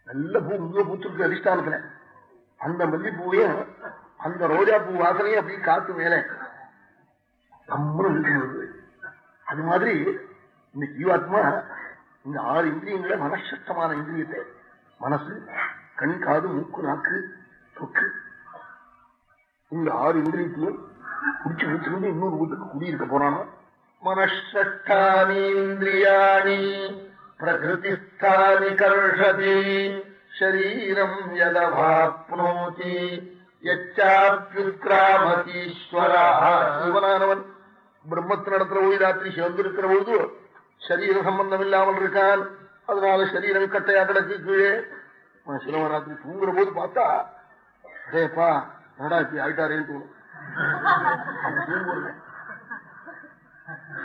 நல்ல பூ முக பூச்சிருக்கு அதிஷ்டானத்துல. அந்த மல்லிப்பூவையும் அந்த ரோஜா பூ வாசனையும் அப்படி காத்து மேல நம்மளும் இருக்கிறது. அது மாதிரி இந்த ஜீவாத்மா இந்த ஆறு இந்திரியங்களை மனசத்தமான இந்திரியத்தை மனசு கண் காது மூக்கு நாக்கு தொக்கு இந்த ஆறு இந்திரியத்தையும் குடிச்சு வச்சிருந்து இன்னொரு வீட்டுக்கு குடியிருக்க போறானோ? மனசட்டானீந்திரியாணி பிரகிருதிஸ்தானி கர்ஷதி சரீரம் யதவாப்னோதி இவனானவன். பிரம்மத்தினிடத்துல போய் ராத்திரி சிவந்திருக்கிற பொழுது சரீர சம்பந்தம் இல்லாமல் இருக்கான். அதனால சரீரம் கட்டையா கிடக்கு கீழே. சிலவன் ராத்திரி தூங்குற போது பார்த்தா அதேப்பா நடா இப்படி ஆயிட்டாரேன்னு தோணும்.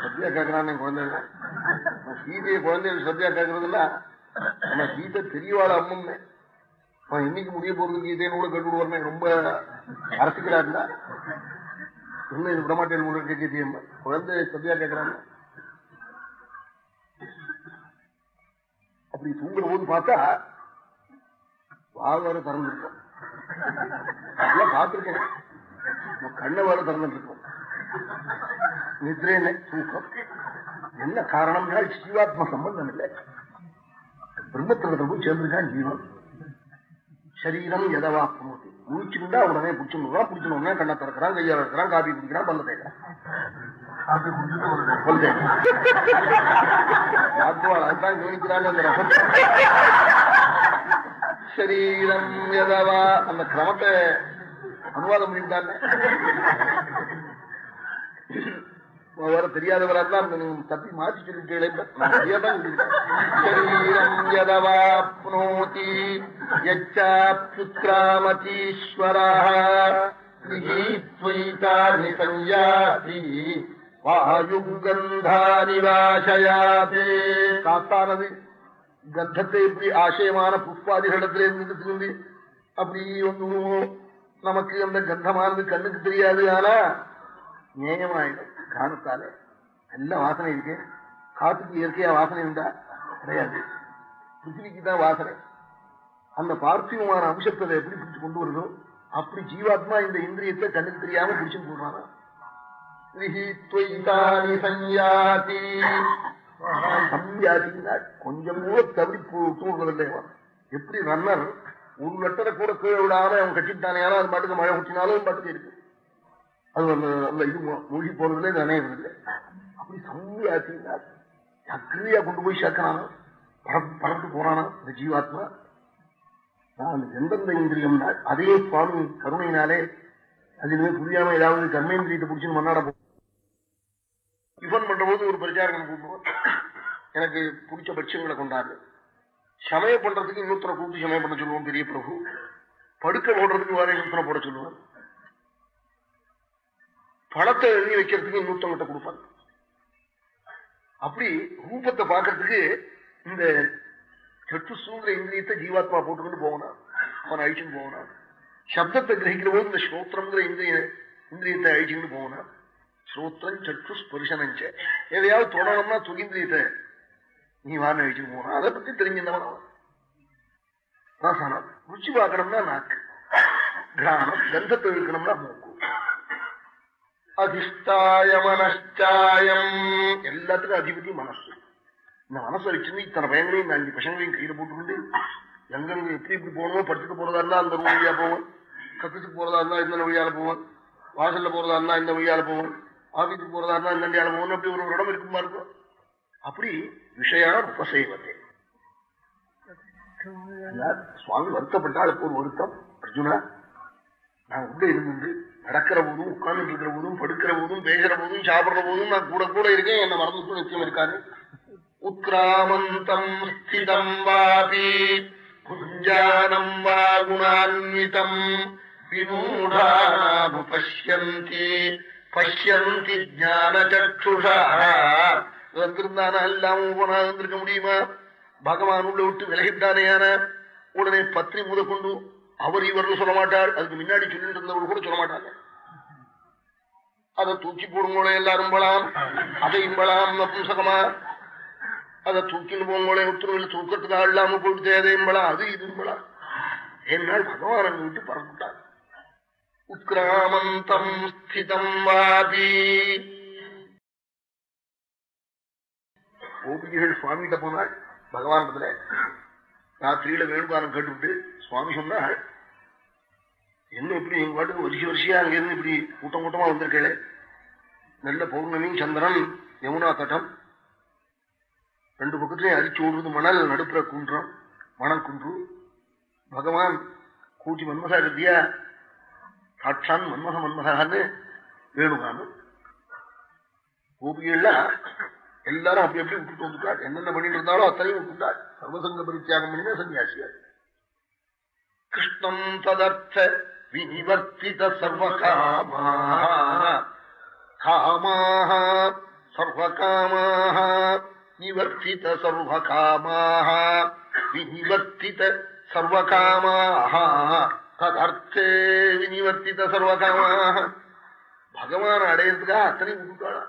சத்தியா கேட்கறான் குழந்தைங்க சீதையை குழந்தைகள் சத்தியா கேட்கறதுல நம்ம சீதை தெரியவாள் அம்மன்னு அவன் என்னைக்கு முடிய போறது கீதைன்னு கூட கேட்டு வரணும் ரொம்ப அரசுக்கிறாருந்தா இன்னும் இது விடமாட்டேன் உங்களுக்கு கீதையம் குழந்தை சத்தியா கேட்கறாங்க அப்படி தூங்குற போது பார்த்தா வாழ திறந்துருக்கோம். அதெல்லாம் பார்த்துருக்கோம் கண்ணை வேற திறந்துருக்கோம். நித்ரேன தூக்கம். என்ன காரணம்னா ஜீவாத்ம சம்பந்தம் இல்லை. பிரம்மத்திரத்தில் போய் சேர்ந்திருக்கான் ஜீவன். சரீரம் எதவா புனோதி முடிச்சுட்டா உடனே பிடிச்சுடுறான் பிடிச்ச உடனே கண்ணை திறக்கிறான் கையால் இருக்கிறான் காபி குடிக்கிறான் பல்ல ரசம் சரீரம் எதவா? அந்த கிரமத்தை அனுவாதம் பண்ணிவிட்டாங்க வேற தெரியாதவரெல்லாம் தப்பி மாற்றி சொல்லிட்டேன்யாதி வாயுகந்தாரிவாசயாதே காத்தானது கந்தத்தை எப்படி ஆசயமான புஷ்பாதிகளிடத்திலே இருந்து திரும்பி அப்படி ஒன்றும் நமக்கு அந்த கந்தமானது கண்ணுக்கு தெரியாது ஆனா நேயமாயிடும். காரணத்தால நல்ல வாசனை இருக்கு. காத்துக்கு இயற்கையா வாசனை உண்டா? கிடையாது. பிருத்திவிக்கு தான் வாசனை. அந்த பார்த்திவமான அம்சத்தை எப்படி பிடிச்சு கொண்டு வருதோ அப்படி ஜீவாத்மா இந்த இந்திரியத்தை கண்ணுக்கு தெரியாம பிடிச்சுன்னு போடுறானா கொஞ்சம் கூட தவறி தூங்குறதில்லைவா எப்படி ரன்னர் ஒரு லெட்டரை கூட கீழே விடாம அவன் கட்டிட்டானே ஆனா அது பாட்டுக்கு மழை ஊற்றினாலும் பாட்டுக்கு இருக்கு. அது அந்த அந்த இது மூழ்கி போறதுல நினைவதில்லை அப்படி சம்யாதினா சக்கிரியா கொண்டு போய் சேர்க்கிறானா. பறந்து போறானா இந்த ஜீவாத்மா. நான் அந்த எந்தெந்த இந்திரியம் அதே சுவாமி கருணையினாலே அதுலேயே புரியாம ஏதாவது கர்மேந்திரியத்தை பிடிச்சுன்னு மன்னாட போ டிஃபன் பண்ற போது ஒரு பிரச்சாரகன் கூப்பிடுவோம் எனக்கு பிடிச்ச பட்சங்களை கொண்டாடு. சமயம் பண்றதுக்கு இன்னொருத்தரை கூப்பிட்டு சமயம் பண்ண சொல்லுவோம் பெரிய பிரபு. படுக்க போடுறதுக்கு வேற இன்னொருத்தரை போட சொல்லுவேன் பழத்தை எழுதி வைக்கிறதுக்கு இன்னொருத்தவங்கிட்ட கொடுப்பாங்க. அப்படி ரூபத்தை பார்க்கறதுக்கு இந்த சற்றுசூங்கிற இந்திரியத்தை ஜீவாத்மா போட்டுக்கொண்டு போகணும். அவன் அழிச்சுன்னு போகணும். சப்தத்தை கிரகிக்கிற போது இந்த ஸ்ரோத்திரங்கிற இந்திரிய இந்திரியத்தை அழிச்சுக்கிட்டு போகணும். ஸ்ரோத்திரம் சற்று ஸ்பர்சனஞ்ச எதையாவது தொடரணும்னா துகிந்திரியத்தை நீ வான அழிச்சு போகணும். அதை பத்தி தெரிஞ்சிருந்தவன் அவன். ருச்சி பார்க்கணும்னா நாக்கு. கிராணம் கந்தத்தை இருக்கணும்னா போகணும் அதிஷ்டாய மனச்சாயம் எல்லாத்துக்கும் அதிபதி மனசு இந்த மனசை வச்சிருந்து இத்தனை பயங்களையும் இந்த அஞ்சு பசங்களையும் கையில போட்டுக்கிட்டு எங்கெங்க எப்படி இப்படி போகணுமோ படுத்துட்டு போறதா இருந்தா அந்த வழியா போவோம் கத்துக்கு போறதா இருந்தா இந்த வழியால போவோம் வாசல்ல போறதா இருந்தா இந்த வழியால போவோம் ஆபீஸுக்கு போறதா இருந்தா இந்த வழியால போவோம் அப்படி ஒரு இடம் இருக்குமா இருக்கும் அப்படி விஷயா உபசைவத்தை சுவாமி வருத்தப்பட்டால் இப்போ ஒரு வருத்தம் அர்ஜுனா நான் உள்ள இருந்து நடக்கிற போதும் உட்கார்ந்து இருக்கிற போதும் படுக்கிற போதும் பேசுற போதும் சாப்பிடுற போதும் நான் கூட கூட இருக்கேன். என்ன மறந்துட்டு நிச்சயம் இருக்காரு. உத்ராமந்தம் ஸ்திதம் வாபி குஞ்சானம் வா குணான்விதம். விமூடாமுபஷ்யந்தி பஷ்யந்தி ஞான சற்றுஷா வந்திருந்தானா எல்லாமும் போனா இருந்திருக்க முடியுமா? பகவான் உள்ள விட்டு விலகிட்டானேயான உடனே பத்னி முத கொண்டு அவர் இவர்னு சொல்ல மாட்டார் அதுக்கு முன்னாடி சொல்லிட்டு இருந்தவர் கூட சொல்ல மாட்டாங்க அதை தூக்கி போடுங்களே எல்லாரும் பலாம். அதை இம்பலாம் நபும்சகமா அதை தூக்கின்னு போங்களே உத்தரவில் தூக்கத்துக்கு ஆள் இல்லாம போயிட்டு அதையும் அது இதும்பலாம் என்னால் பகவான் அங்க விட்டு பறந்துட்டார் உத்கிராமந்தம் ஸ்திதம் வாபி. கோபிகைகள் சுவாமிகிட்ட போனாள் பகவானிடத்துல ராத்திரியில வேணுகாரம் கேட்டுவிட்டு சுவாமி சொன்னாள் என்ன இப்படி எங்க பாட்டுக்கு வரிசை வரிசையா அங்கிருந்து இப்படி கூட்டம் கூட்டமா வந்திருக்கே நல்ல பௌர்ணமி சந்திரன் யமுனா தட்டம். ரெண்டு பக்கத்துலயும் அரிச்சு ஓடுறது மணல் நடுப்புற குன்றம் மணல் குன்று. பகவான் கூட்டி மன்மதா இருந்தியா சாட்சான் மன்மக மன்மகான்னு வேணுகானு கோபிகள்லாம் எல்லாரும் அப்படி எப்படி விட்டுட்டு வந்துட்டார். என்னென்ன பண்ணிட்டு இருந்தாலும் அத்தனையும் விட்டுட்டார். சர்வசங்க பரித்தியாகம் பண்ணினா சன்னியாசியார். கிருஷ்ணம் ததர்த்த வினிவர்த்தித சர்வகாமாக காமாக சர்வகாமாக நிவர்த்தித சர்வகாமாக வினிவர்த்தித சர்வகாமாக ததர்த்தே வினிவர்த்தித சர்வகாமாக பகவான் அடையிறதுக்காக அத்தனை விட்டுட்டாளா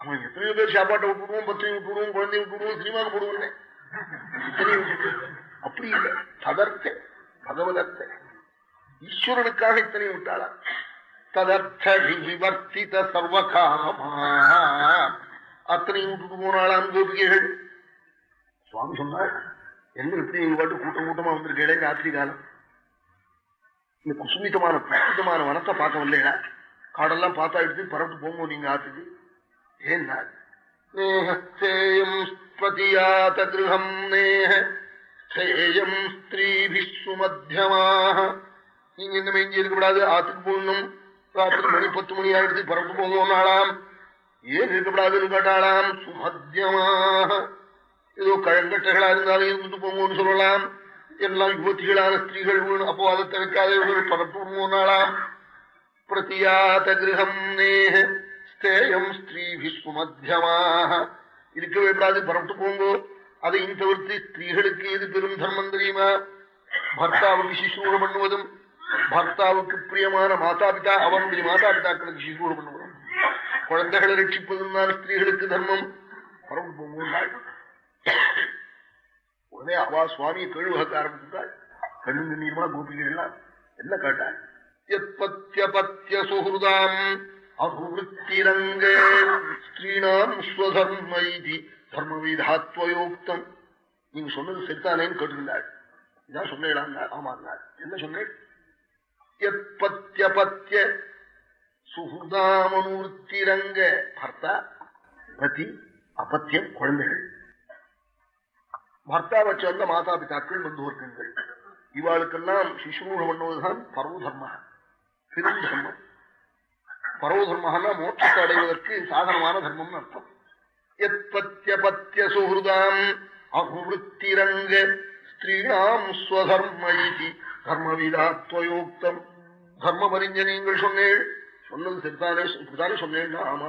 அவன் எத்தனையோ பேர் சாப்பாட்டை விட்டுடுவோம் பத்திரிகை விட்டுடுவோம் குழந்தைய விட்டுடுவோம் சினிமாவுக்கு போடுவோம் இத்தனையும் விட்டுட்டு அப்படி இல்லை. ததர்த்த பகவதத்தை ஈஸ்வரனுக்காக இத்தனை விட்டாளா ததர்த்த விவர்த்தித சர்வகாமா அத்தனை விட்டுட்டு போனாளாம் கோபிகைகள். சுவாமி சொன்னார் என்ன இப்படி நீங்க பாட்டு கூட்டம் கூட்டமா வந்திருக்கே ராத்திரி காலம்? இந்த குசுமிதமான பிரசித்தமான வனத்தை பார்க்க வரலையா? காடெல்லாம் பார்த்தா எடுத்து பரப்பு போங்க நீங்க ஆத்துக்கு ஏன்னா நேஹேயம் ஸ்வதியாத கிரகம் நேஹ ஸ்தேயம் நீங்க இந்த மெஞ்சி இருக்கக்கூடாது? ஆத்துக்கு போகணும். ராத்திரி மணி பத்து மணி ஆயிடுச்சு பறந்து போகணும் நாளாம் ஏன் இருக்கக்கூடாதுன்னு கேட்டாளாம். சுமத்தியமாக ஏதோ கழங்கட்டைகளா இருந்தாலும் இருந்துட்டு போங்கன்னு சொல்லலாம். எல்லாம் யுவதிகளான ஸ்திரீகள் அப்போ அதை தவிர்க்காத பரப்பு பிரதியாத கிரகம் நேஹ ஸ்தேயம் ஸ்திரீபி மத்தியமாக. இருக்கவே கூடாது பரப்பிட்டு போங்கோ. அதையும் தவிர்த்து ஸ்திரீகளுக்கு எது பெரும் தர்மம் தெரியுமா? பர்த்தாவுக்கு சிசூரம் பண்ணுவதும் பர்த்தாவுக்கு பிரியமான மாதா பிதா அவனுடைய மாதா பிதாக்களுக்கு சிசூர பண்ணுவான் குழந்தைகளை ரட்சிப்பதும் தான் ஸ்திரீகளுக்கு தர்மம். பரவு போகும்போது உடனே அவா சுவாமியை கேள்வக ஆரம்பித்தாள் கண்ணுங்க நீர்மா கோபிகள் எல்லாம் என்ன கேட்டாள் நீங்க சொன்னது சரித்தானேன்னு கேட்டிருந்தாள். இதான் சொன்னேன் ஆமாங்க என்ன சொன்னேன்? எப்பத்தியபத்திய சுகுதாமனுத்திரங்க பர்த்தா பதி அபத்தியம் குழந்தைகள். பர்த்தாவை சேர்ந்த மாதா பிதாக்கள் பந்துவர்க்கங்கள் இவாளுக்கெல்லாம் சிசுமூலம் பண்ணுவதுதான் பரவ தர்ம பெரும் தர்மம் பரவ தர்மன்னா மோட்சத்தை அடைவதற்கு சாதனமான தர்மம்னு அர்த்தம். எப்பத்தியபத்திய சுகிருதாம் அபுவத்திரங்க ஸ்திரீணாம் ஸ்வதர்ம தர்மவிதாத்வயோக்தம் தர்மம் அறிஞ்ச நீங்கள் சொன்னேள். சொன்னது சரிதானே சரிதானே சொன்னேன்னா ஆமா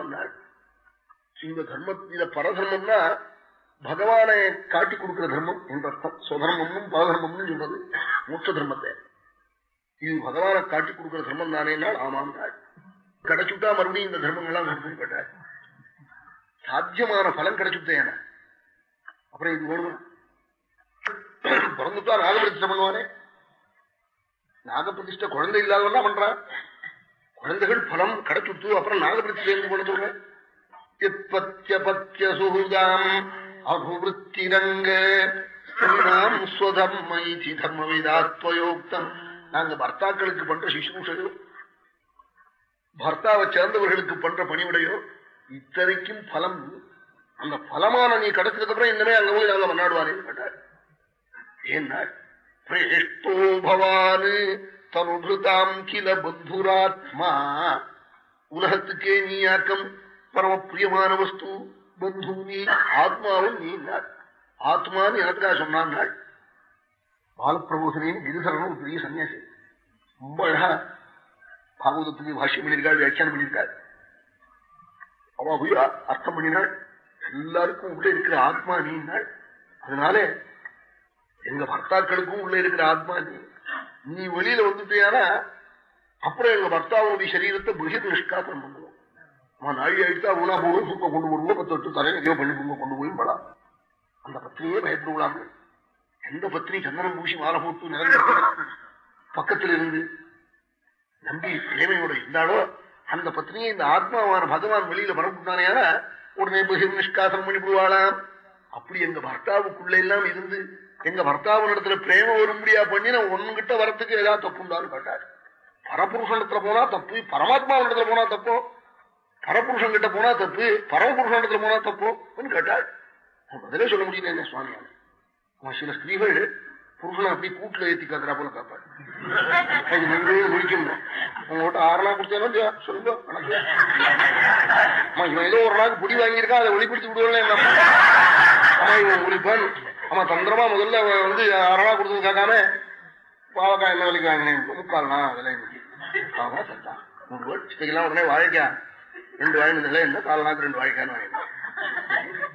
இந்த தர்மம் இத பரதர்மம்னா பகவானை காட்டி கொடுக்கிற தர்மம் என்ற அர்த்தம். சுதர்மமும் பரதர்மம்னு சொல்றது மூச்ச தர்மத்தை. இது பகவானை காட்டி கொடுக்கிற தர்மம் தானே ஆமாம் கிடைச்சுட்டா மறுபடியும் இந்த தர்மங்கள்லாம் கொடுக்கும் சாத்தியமான பலன் கிடைச்சுட்டேன் அப்புறம் இது வேணும் பிறந்துட்டா நாகபிரதிஷ்டை பண்ணுவானே நாகப்பிரதிஷ்ட குழந்தை இல்லாதவெல்லாம் பண்றா குழந்தைகள் பலம் கிடைச்சுட்டு அப்புறம் நாகபிரதிஷ்டை பண்ண சொல்றேன் எப்பத்தியபத்திய சுகுதாம் அபுவத்திரங்க தர்மவிதாத்வயோக்தம். நாங்க பர்த்தாக்களுக்கு பண்ற சிசுஷையோ பர்த்தாவை சேர்ந்தவர்களுக்கு பண்ற பணிவிடையோ இத்தனைக்கும் பலம். அந்த பலமான நீ கிடைச்சதுக்கு அப்புறம் இன்னமே அங்க போய் நாங்க மன்னாடுவானே கேட்டார் ஏன்னா பிரேஷ்டோ பவானு தனுதாம் கில பந்துராத்மா உலகத்துக்கே நீ ஆக்கம் பரம பிரியமான வஸ்து பந்து நீ ஆத்மாவும் நீ ஆத்மான்னு எனக்குதான் சொன்னான் பாலப்பிரபோசனின் கிரிசரனும் பெரிய சன்னியாசி ரொம்ப அழகா பாகவதத்துக்கு பாஷ்யம் பண்ணியிருக்காள் வியாக்கியானம் பண்ணியிருக்காள் அவ போய் அர்த்தம் பண்ணினாள். எல்லாருக்கும் உள்ள இருக்கிற ஆத்மா நீனாள் அதனால எங்க பர்த்தாக்களுக்கும் உள்ள இருக்கிற ஆத்மா நீ நீ வெளியில வந்துட்டியானா அப்புறம் எங்க பர்த்தாவுடைய சரீரத்தை பகிர் நிஷ்காசனம் பண்ணுவோம். அவன் நாழி ஆயிடுத்தா ஊனா போகும் தூக்க கொண்டு வருவோம் பத்து எட்டு தலை எங்கேயோ பண்ணி கொண்டு போய் படா அந்த பத்திரியே பயப்படுவாங்க. எந்த பத்திரி சந்தனம் பூசி மாலை போட்டு நிறைய பக்கத்தில் இருந்து நம்பி பிரேமையோட இருந்தாலோ அந்த பத்னியை இந்த ஆத்மாவான பகவான் வெளியில பரப்பிட்டானே உடனே பகிர் நிஷ்காசனம் பண்ணி போடுவாளாம் அப்படி எங்க பர்த்தாவுக்குள்ள எல்லாம் இருந்து எங்க பர்த்தாவனிடத்துல பிரேம வரும்படியா பண்ணி நான் உன்கிட்ட வரத்துக்கு ஏதாவது தப்புண்டான்னு கேட்டாரு. பரபுருஷனிடத்துல போனா தப்பு பரமாத்மாவனிடத்துல போனா தப்போ பரபுருஷன் கிட்ட போனா தப்பு பரமபுருஷனிடத்துல போனா தப்போன்னு கேட்டாள் பதிலே சொல்ல முடியல என்ன சுவாமியால அவன் சில ஸ்திரீகள் புருஷனை அப்படி கூட்டுல ஏத்தி காத்துறா போல காப்பாடு அது நின்று முடிக்கணும். உங்ககிட்ட ஆறுனா கொடுத்தேன்னா சொல்லுங்க இவன் ஏதோ ஒரு நாள் புடி வாங்கியிருக்கான் அதை வெளிப்படுத்தி விடுவோம் ஆமா இவன் குளிப்பான் ஆமா தந்திரமா முதல்ல வந்து அரணா கொடுத்தது கேட்காம பாவக்காய் என்ன விலைக்கு வாங்கினேன் முக்கால்னா விலை. ஆமா சத்தா நூறு ரூபாய். உடனே வாழைக்கா. ரெண்டு வாங்கினதுல என்ன? கால்நாக்கு ரெண்டு வாழைக்கான்னு வாங்கினேன்.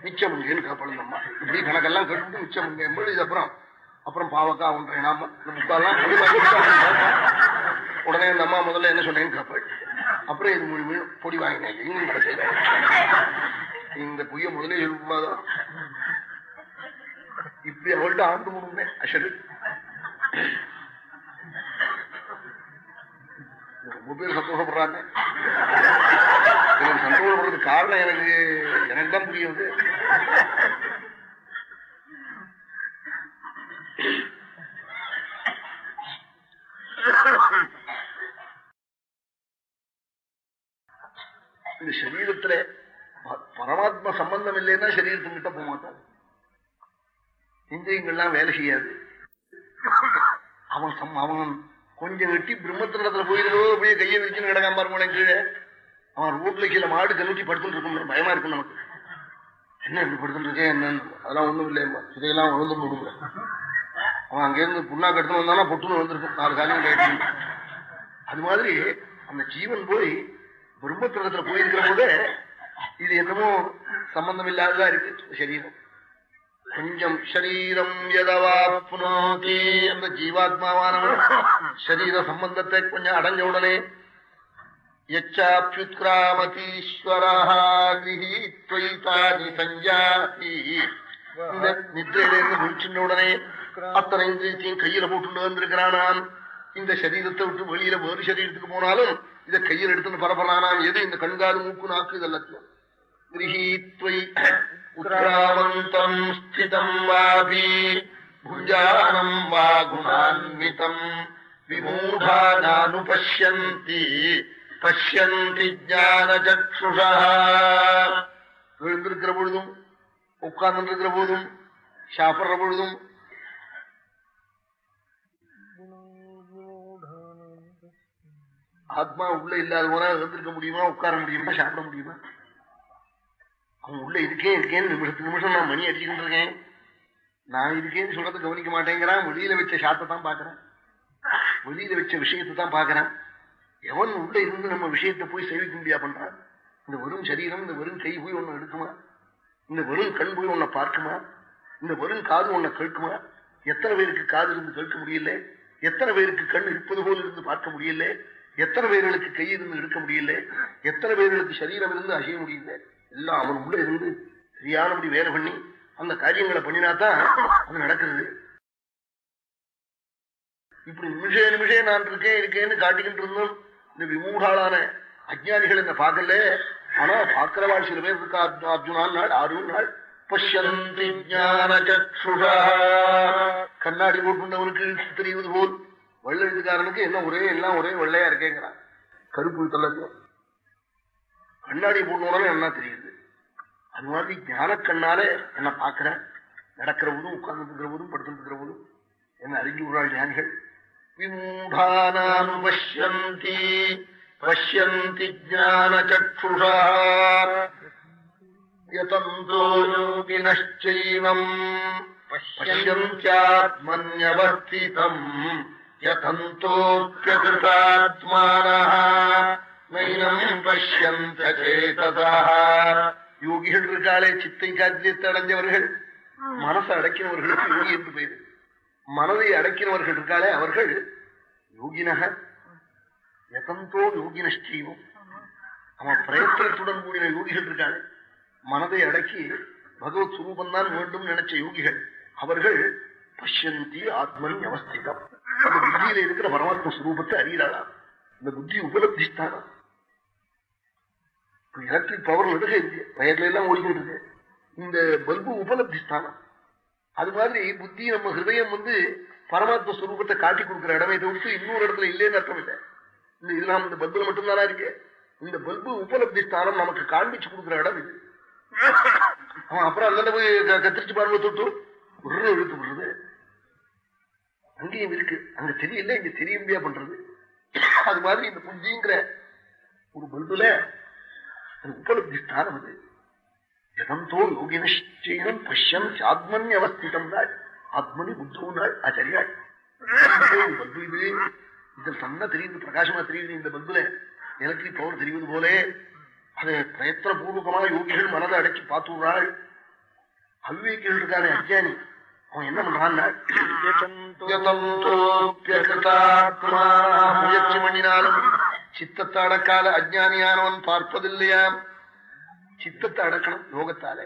மிச்சம் முங்கேன்னு காப்பாடுங்கம்மா இப்படி கணக்கெல்லாம் கேட்டு மிச்சம் முங்க என்பது இது அப்புறம் அப்புறம் பாவக்கா ஒன்றை நாம முக்கால்லாம் உடனே இந்த அம்மா முதல்ல என்ன சொன்னேன்னு காப்பாடு அப்புறம் இது முழு பொடி வாங்கினேன். எங்க கடைசியில இந்த பொய்ய முதலே சொல்லக்கூடாதா இப்படி அவள்கிட்ட ஆண்டு முடிந்தே அஷரு ரொம்ப பேர் சந்தோஷப்படுறாங்க எனக்கு காரணம் எனக்கு எனக்கு தான் புரியுது. இந்த சரீரத்துல பரமாத்மா சம்பந்தம் இல்லைன்னா சரீரத்துக்கிட்ட போக மாட்டோம் இந்திரியங்கள்லாம் வேலை செய்யாது. அவன் அவன் கொஞ்சம் கட்டி பிரம்மத்திரத்துல போயிருந்தோ அப்படியே கையை வச்சுன்னு கிடக்காம பாருங்க கீழே. அவன் ரோட்ல கீழே மாடு கண்ணுட்டி படுத்துட்டு இருக்கும் பயமா இருக்கும் நமக்கு. என்ன இப்படி படுத்துட்டு இருக்கேன் என்னன்னு. அதெல்லாம் ஒண்ணும் இல்லையம்மா. இதையெல்லாம் உழந்து கொடுக்குற அவன் அங்கிருந்து புண்ணாக்கு எடுத்துன்னு வந்தானா பொட்டுன்னு வந்திருக்கும் நாலு காலையும் அது மாதிரி அந்த ஜீவன் போய் பிரம்மத்திரத்துல போயிருக்கிற போது இது என்னமோ சம்பந்தம் இல்லாததா இருக்கு. சரீரம். கொஞ்சம் ஷரீரம் எதவாப்னோதி அந்த ஜீவாத்மாவானவன் ஷரீர சம்பந்தத்தை கொஞ்சம் அடைஞ்ச உடனே யச்சாப்யுத்கிராமதீஸ்வரஹாகிரீத்வைதானி சஞ்சாதி. உடனே அத்தனை இந்திரியத்தையும் கையில போட்டு வந்திருக்கிறானாம். இந்த சரீரத்தை விட்டு வெளியில வேறு சரீரத்துக்கு போனாலும் இதை கையில் எடுத்துன்னு பரப்பலானாம் எது? இந்த கண்காது மூக்கு நாக்கு இதெல்லாத்தையும் கிரகீத்வை உத்ராமந்தம் ஸ்திதம் வாபி புஞ்சானம் வா குணான்விதம் விமூடானுபஷ்யந்தி பஷ்யந்தி ஜான சக்ஷுஷா எழுந்திருக்கிற பொழுதும் உட்கார்ந்து இருக்கிற போதும் சாப்பிடுற பொழுதும் ஆத்மா உள்ள இல்லாத போனா இருந்திருக்க முடியுமா உட்கார முடியுமா சாப்பிட முடியுமா? அவன் உள்ள இருக்கேன் இருக்கேன்னு நிமிஷம் நான் மணி அடிச்சுக்கிட்டு இருக்கேன். நான் இருக்கேன்னு சொல்றதை கவனிக்க மாட்டேங்கிறான். வெளியில வச்ச சாத்தை தான் பாக்குறேன் வெளியில வச்ச விஷயத்தை தான் பாக்குறேன் எவன் உள்ள இருந்து நம்ம விஷயத்தை போய் சேவிக்க முடியா பண்றான்? இந்த வெறும் சரீரம் இந்த வெறும் கை போய் ஒன்னு எடுக்குமா இந்த வெறும் கண் போய் உன்னை பார்க்குமா? இந்த வெறும் காது உன்னை கேட்குமா? எத்தனை பேருக்கு காது இருந்து கேட்க முடியல? எத்தனை பேருக்கு கண் இருப்பது போல் இருந்து பார்க்க முடியல? எத்தனை பேர்களுக்கு கை இருந்து எடுக்க முடியல? எத்தனை பேர்களுக்கு சரீரம் இருந்து அசைய முடியல? எல்லாம் அவன் உள்ள இருந்து சரியானபடி வேலை பண்ணி அந்த காரியங்களை பண்ணினாதான் அது நடக்கிறது. இப்படி நிமிஷ நிமிஷே நான் இருக்கேன் இருக்கேன்னு காட்டிக்கிட்டு இருந்தோம் இந்த விமூடாளான அஜ்ஞானிகள் என்ன பார்க்கல. ஆனா பார்க்கிறவாள் சில பேர் இருக்கா அர்ஜு- அர்ஜுனான் நாள் ஆறு நாள். ஞான கண்ணாடி போட்டுண்டவனுக்கு தெரிவது போல் வெள்ளெழுத்துக்காரனுக்கு என்ன ஒரே எல்லாம் ஒரே வெள்ளையா இருக்கேங்கிறான். கருப்பு தள்ளத்தையும் கண்ணாடி போட்ட உடனே நல்லா தெரியுது? அது மாதிரி ஞான கண்ணாலே என்ன பார்க்கிற நடக்கிற போதும் உட்கார்ந்து இருக்கிற போதும் படுத்துட்டு இருக்கிற போதும் என்ன அறிஞ்சு விடுறாள் ஞானிகள்? விமூடானாம் பஷ்யந்தி பஷ்யந்தி ஜான யோகிகள் இருக்காளே சித்தை காத்தியத்தை அடைஞ்சவர்கள் மனசை அடக்கினவர்களுக்கு யோகி என்று பெயர். மனதை அடக்கினவர்கள் இருக்காளே அவர்கள் யோகினக. யதந்தோ யோகினஷ்டீவம் அவன் பிரயத்தனத்துடன் கூடின யோகிகள் இருக்காளே மனதை அடக்கி பகவத் சுரூபம் தான் வேண்டும் நினைச்ச யோகிகள் அவர்கள் பஷ்யந்தி ஆத்மன் அவஸ்திதம் அந்த புத்தியில இருக்கிற பரமாத்ம சுரூபத்தை அறியலாம் இந்த புத்தி உபலப்திஸ்தானம் எலக்ட்ரிக் பவர் நடுக இருக்கு. வயர்ல எல்லாம் ஓடிக்கிட்டு இருக்கு. இந்த பல்பு உபலப்தி ஸ்தானம் அது மாதிரி புத்தி நம்ம ஹிருதயம் வந்து பரமாத்ம ஸ்வரூபத்தை காட்டி கொடுக்குற இடமே தவிர்த்து இன்னொரு இடத்துல இல்லைன்னு அர்த்தம் இல்லை. இந்த இதெல்லாம் இந்த பல்புல மட்டும்தானா இருக்கு? இந்த பல்பு உபலப்தி ஸ்தானம் நமக்கு காண்பிச்சு கொடுக்குற இடம் இது. அவன் அப்புறம் அங்கே போய் கத்திரிச்சு பார்வை தொட்டு. ஒரு இழுத்து விடுறது. அங்கேயும் இருக்கு. அங்க தெரியல இங்க தெரிய முடியா பண்றது? அது மாதிரி இந்த புத்திங்கிற ஒரு பல்புல அது உபலப்தி ஸ்தானம் அது யதந்தோ யோகினஷ்டீனம் பஷ்யன் ஆத்மன் அவஸ்திதம் நாள் ஆத்மனி புத்தோ நாள் ஆச்சரியாள் பல்பு இது இதில் தன்ன தெரியுது பிரகாசமா தெரியுது இந்த பல்புல எலக்ட்ரிக் பவர் தெரிவது போலே அதை பிரயத்தன பூர்வகமா யோகிகள் மனதை அடக்கி பார்த்து விடுறாள் அவிவேகிகள் இருக்கானே அஜ்ஞானி. அவன் என்ன பண்றான் முயற்சி பண்ணினாலும் சித்தத்தை அடக்கால அஜானியானவன் பார்ப்பதில்லையாம். சித்தத்தை அடக்கணும் யோகத்தாலே.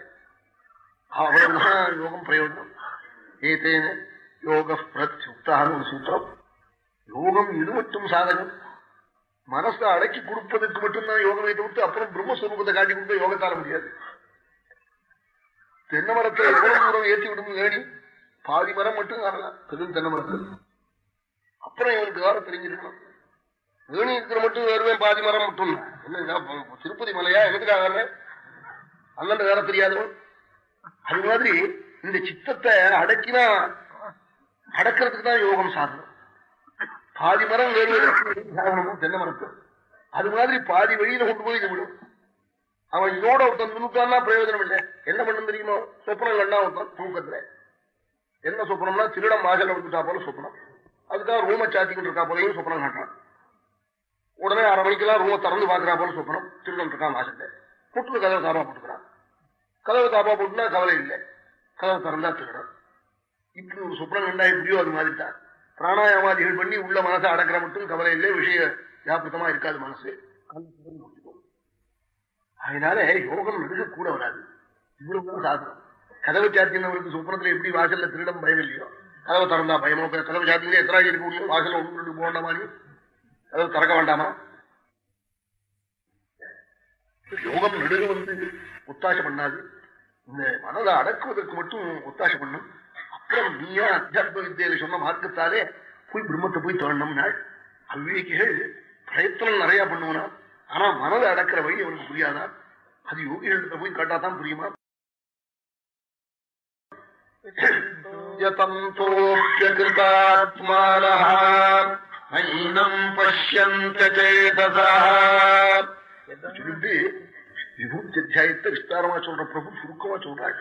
அவ்வளவுதான் யோகம் பிரயோஜனம். ஏதேன யோக பிரத்யுக்தான ஒரு சூத்திரம். யோகம் இது மட்டும் சாதகம். மனசை அடக்கி கொடுப்பதற்கு மட்டும்தான் யோகமே தவிர்த்து அப்புறம் பிரம்மஸ்வரூபத்தை காட்டி கொடுத்த யோகத்தால முடியாது. தென்னை மரத்தை எவ்வளவு தூரம் ஏற்றி விடும் ஏணி பாதி மரம் மட்டும் காணலாம். பெரும் தென்னை மரத்தில் அப்புறம் இவனுக்கு வேற தெரிஞ்சிருக்கணும். ஏணி இருக்கிற மட்டும் வேறுவேன் பாதி மரம் மட்டும். என்ன திருப்பதி மலையா? எதுக்காக வர்றேன்? அண்ணன் வேற தெரியாதவன் அது மாதிரி இந்த சித்தத்தை அடக்கினா அடக்கிறதுக்கு தான் யோகம் சாதனம். பாதி மரம் வேறு தென்னை மரத்து. அது மாதிரி பாதி வழியில கொண்டு போய் இது விடும். அவன் இதோட ஒருத்தன் துணுக்கான்னா பிரயோஜனம் இல்லை. என்ன பண்ணும் தெரியுமோ? சொப்பனம் கண்டா ஒருத்தன் தூக்கத்துல. என்ன சொப்பனம்னா திருடம் வாசல்ல வந்து போல சொப்பனம். அதுக்காக ரூம சாத்திக்கிட்டு இருக்கா போலையும் சொப்பனம் காட்டுறான். உடனே அரை மணிக்கெல்லாம் ரூமை திறந்து பாக்குறா போல சொப்பனம் திருடன் இருக்கான் வாசல்ல புட்டு கதவை தாப்பா போட்டுக்கிறான். கதவை தாப்பா போட்டுனா கவலை இல்லை. கதவை திறந்தா திருடம் இப்படி ஒரு சொப்பனம் கண்டா எப்படியோ அது மாதிரி தான் பிராணாயாமாதிகள் பண்ணி உள்ள மனசை அடக்கிற மட்டும் கவலை இல்லை. விஷய வியாபிருத்தமா இருக்காது மனசு. அதனால யோகம் நடுக கூட வராது. இவ்வளவுதான் சாதனம். கதவை சாத்தினவருக்கு சொப்பனத்துல எப்படி வாசல்ல திருடம் பயம் இல்லையோ? கதவை திறந்தா பயமோ கதவை சாத்திங்க எத்தனை இருக்கு? முடியும் வாசல்ல ஒன்று ரெண்டு போன மாதிரி கதவை திறக்க வேண்டாமா? யோகம் நடுக வந்து ஒத்தாசை பண்ணாது. இந்த மனதை அடக்குவதற்கு மட்டும் ஒத்தாசை பண்ணும். அப்புறம் நீயா அத்தியாத்ம வித்தியில சொன்ன மார்க்கத்தாலே போய் பிரம்மத்தை போய் தொடணும்னா அவ்விவேகிகள் பிரயத்தனம் நிறைய பண்ணுவனா? ஆனா மனதை அடக்கிற வழி அவனுக்கு புரியாதா? அது யோகிகள்கிட்ட போய் கேட்டாதான் புரியுமா? யதந்தோப்பியகிருதாத்மானம் பஷ்யந்த அன்னம் பசியந்தேதசாட்டு விபூதி அத்தியாயத்தை விஸ்தாரமா சொல்ற பிரபு சுருக்கமா சொல்றாள்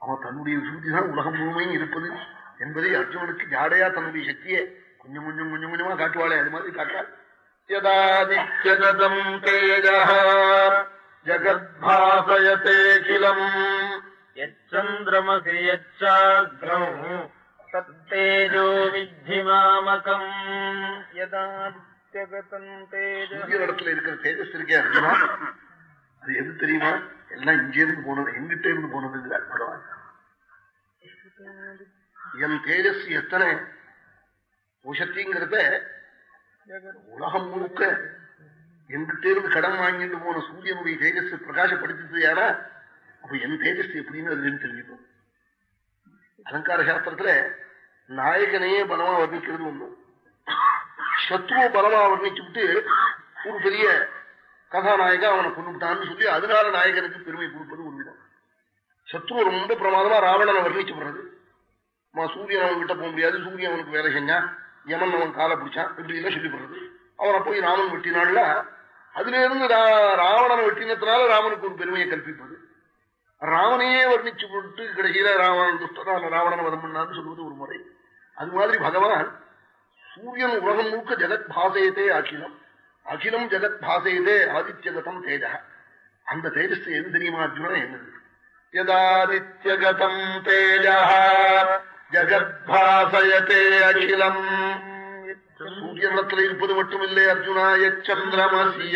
அவன் தன்னுடைய விபூதி தான் உலகம் முழுமையும் இருப்பது என்பதை அர்ஜுனனுக்கு ஜாடையா தன்னுடைய சக்தியை கொஞ்சம் கொஞ்சம் கொஞ்சம் கொஞ்சமா காட்டுவாளே அது மாதிரி காட்டாள் யதாதித்யதம் தேஜ ஜகத்பாசயத்தேகிலம் எச்சந்திரமகி எச்சாகிரம் तत्तेजो विद्धि मामकम् यदादित्यगतम् तेज சூரிய இடத்துல இருக்கிற தேஜஸ் இருக்கே அர்ஜுனா அது எது தெரியுமா எல்லாம் இங்கே இருந்து போனது எங்கிட்ட இருந்து போனதுங்கிறார் பகவான் என் தேஜஸ் எத்தனை உஷத்திங்கிறத உலகம் முழுக்க எங்கிட்ட இருந்து கடன் வாங்கிட்டு போன சூரியனுடைய தேஜஸ் பிரகாசப்படுத்திட்டு யாரா அப்ப என் தேஜஸ் எப்படின்னு அதுன்னு தெரிஞ்சுக்கும் அலங்கார சாஸ்திரத்துல நாயகனையே பலமா வர்ணிக்கிறது ஒண்ணும் சத்ருவ பலமா வர்ணிச்சுட்டு ஒரு பெரிய கதாநாயகன் அவனை கொண்டுட்டான்னு சொல்லி அதனால நாயகனுக்கு பெருமை கொடுப்பது ஒரு விதம். சத்ரு ரொம்ப பிரமாதமா ராவணனை வர்ணிச்சுப்படுறது சூரியன் அவன் கிட்ட போக முடியாது. சூரியன் அவனுக்கு வேலை செஞ்சான் யமன் அவன் காலை பிடிச்சான் இப்படி எல்லாம் சொல்லிப்படுறது அவனை போய் ராமன் வெட்டினால அதுல இருந்து ராவணனை வெட்டினத்தினால ராமனுக்கு ஒரு பெருமையை கல்பிப்பது ராவனையே வர்ணிச்சு போட்டு கடைசியில ராவணன் துஷ்டரான ராவணன் வதம் பண்ணான்னு சொல்வது ஒரு முறை. அது மாதிரி பகவான் சூரியன் உலகம் முழுக்க ஜெகத் பாசையதே அகிலம். அகிலம் ஜெகத் பாசையதே ஆதித்யகதம் தேஜ அந்த தேஜஸ் எது தெரியுமா அர்ஜுனா என்னது? யதாதித்யகதம் தேஜ ஜெகத் பாசயத்தே அகிலம். சூரியனிடத்தில் இருப்பது மட்டுமில்லை அர்ஜுனா. எச்சந்திரமசி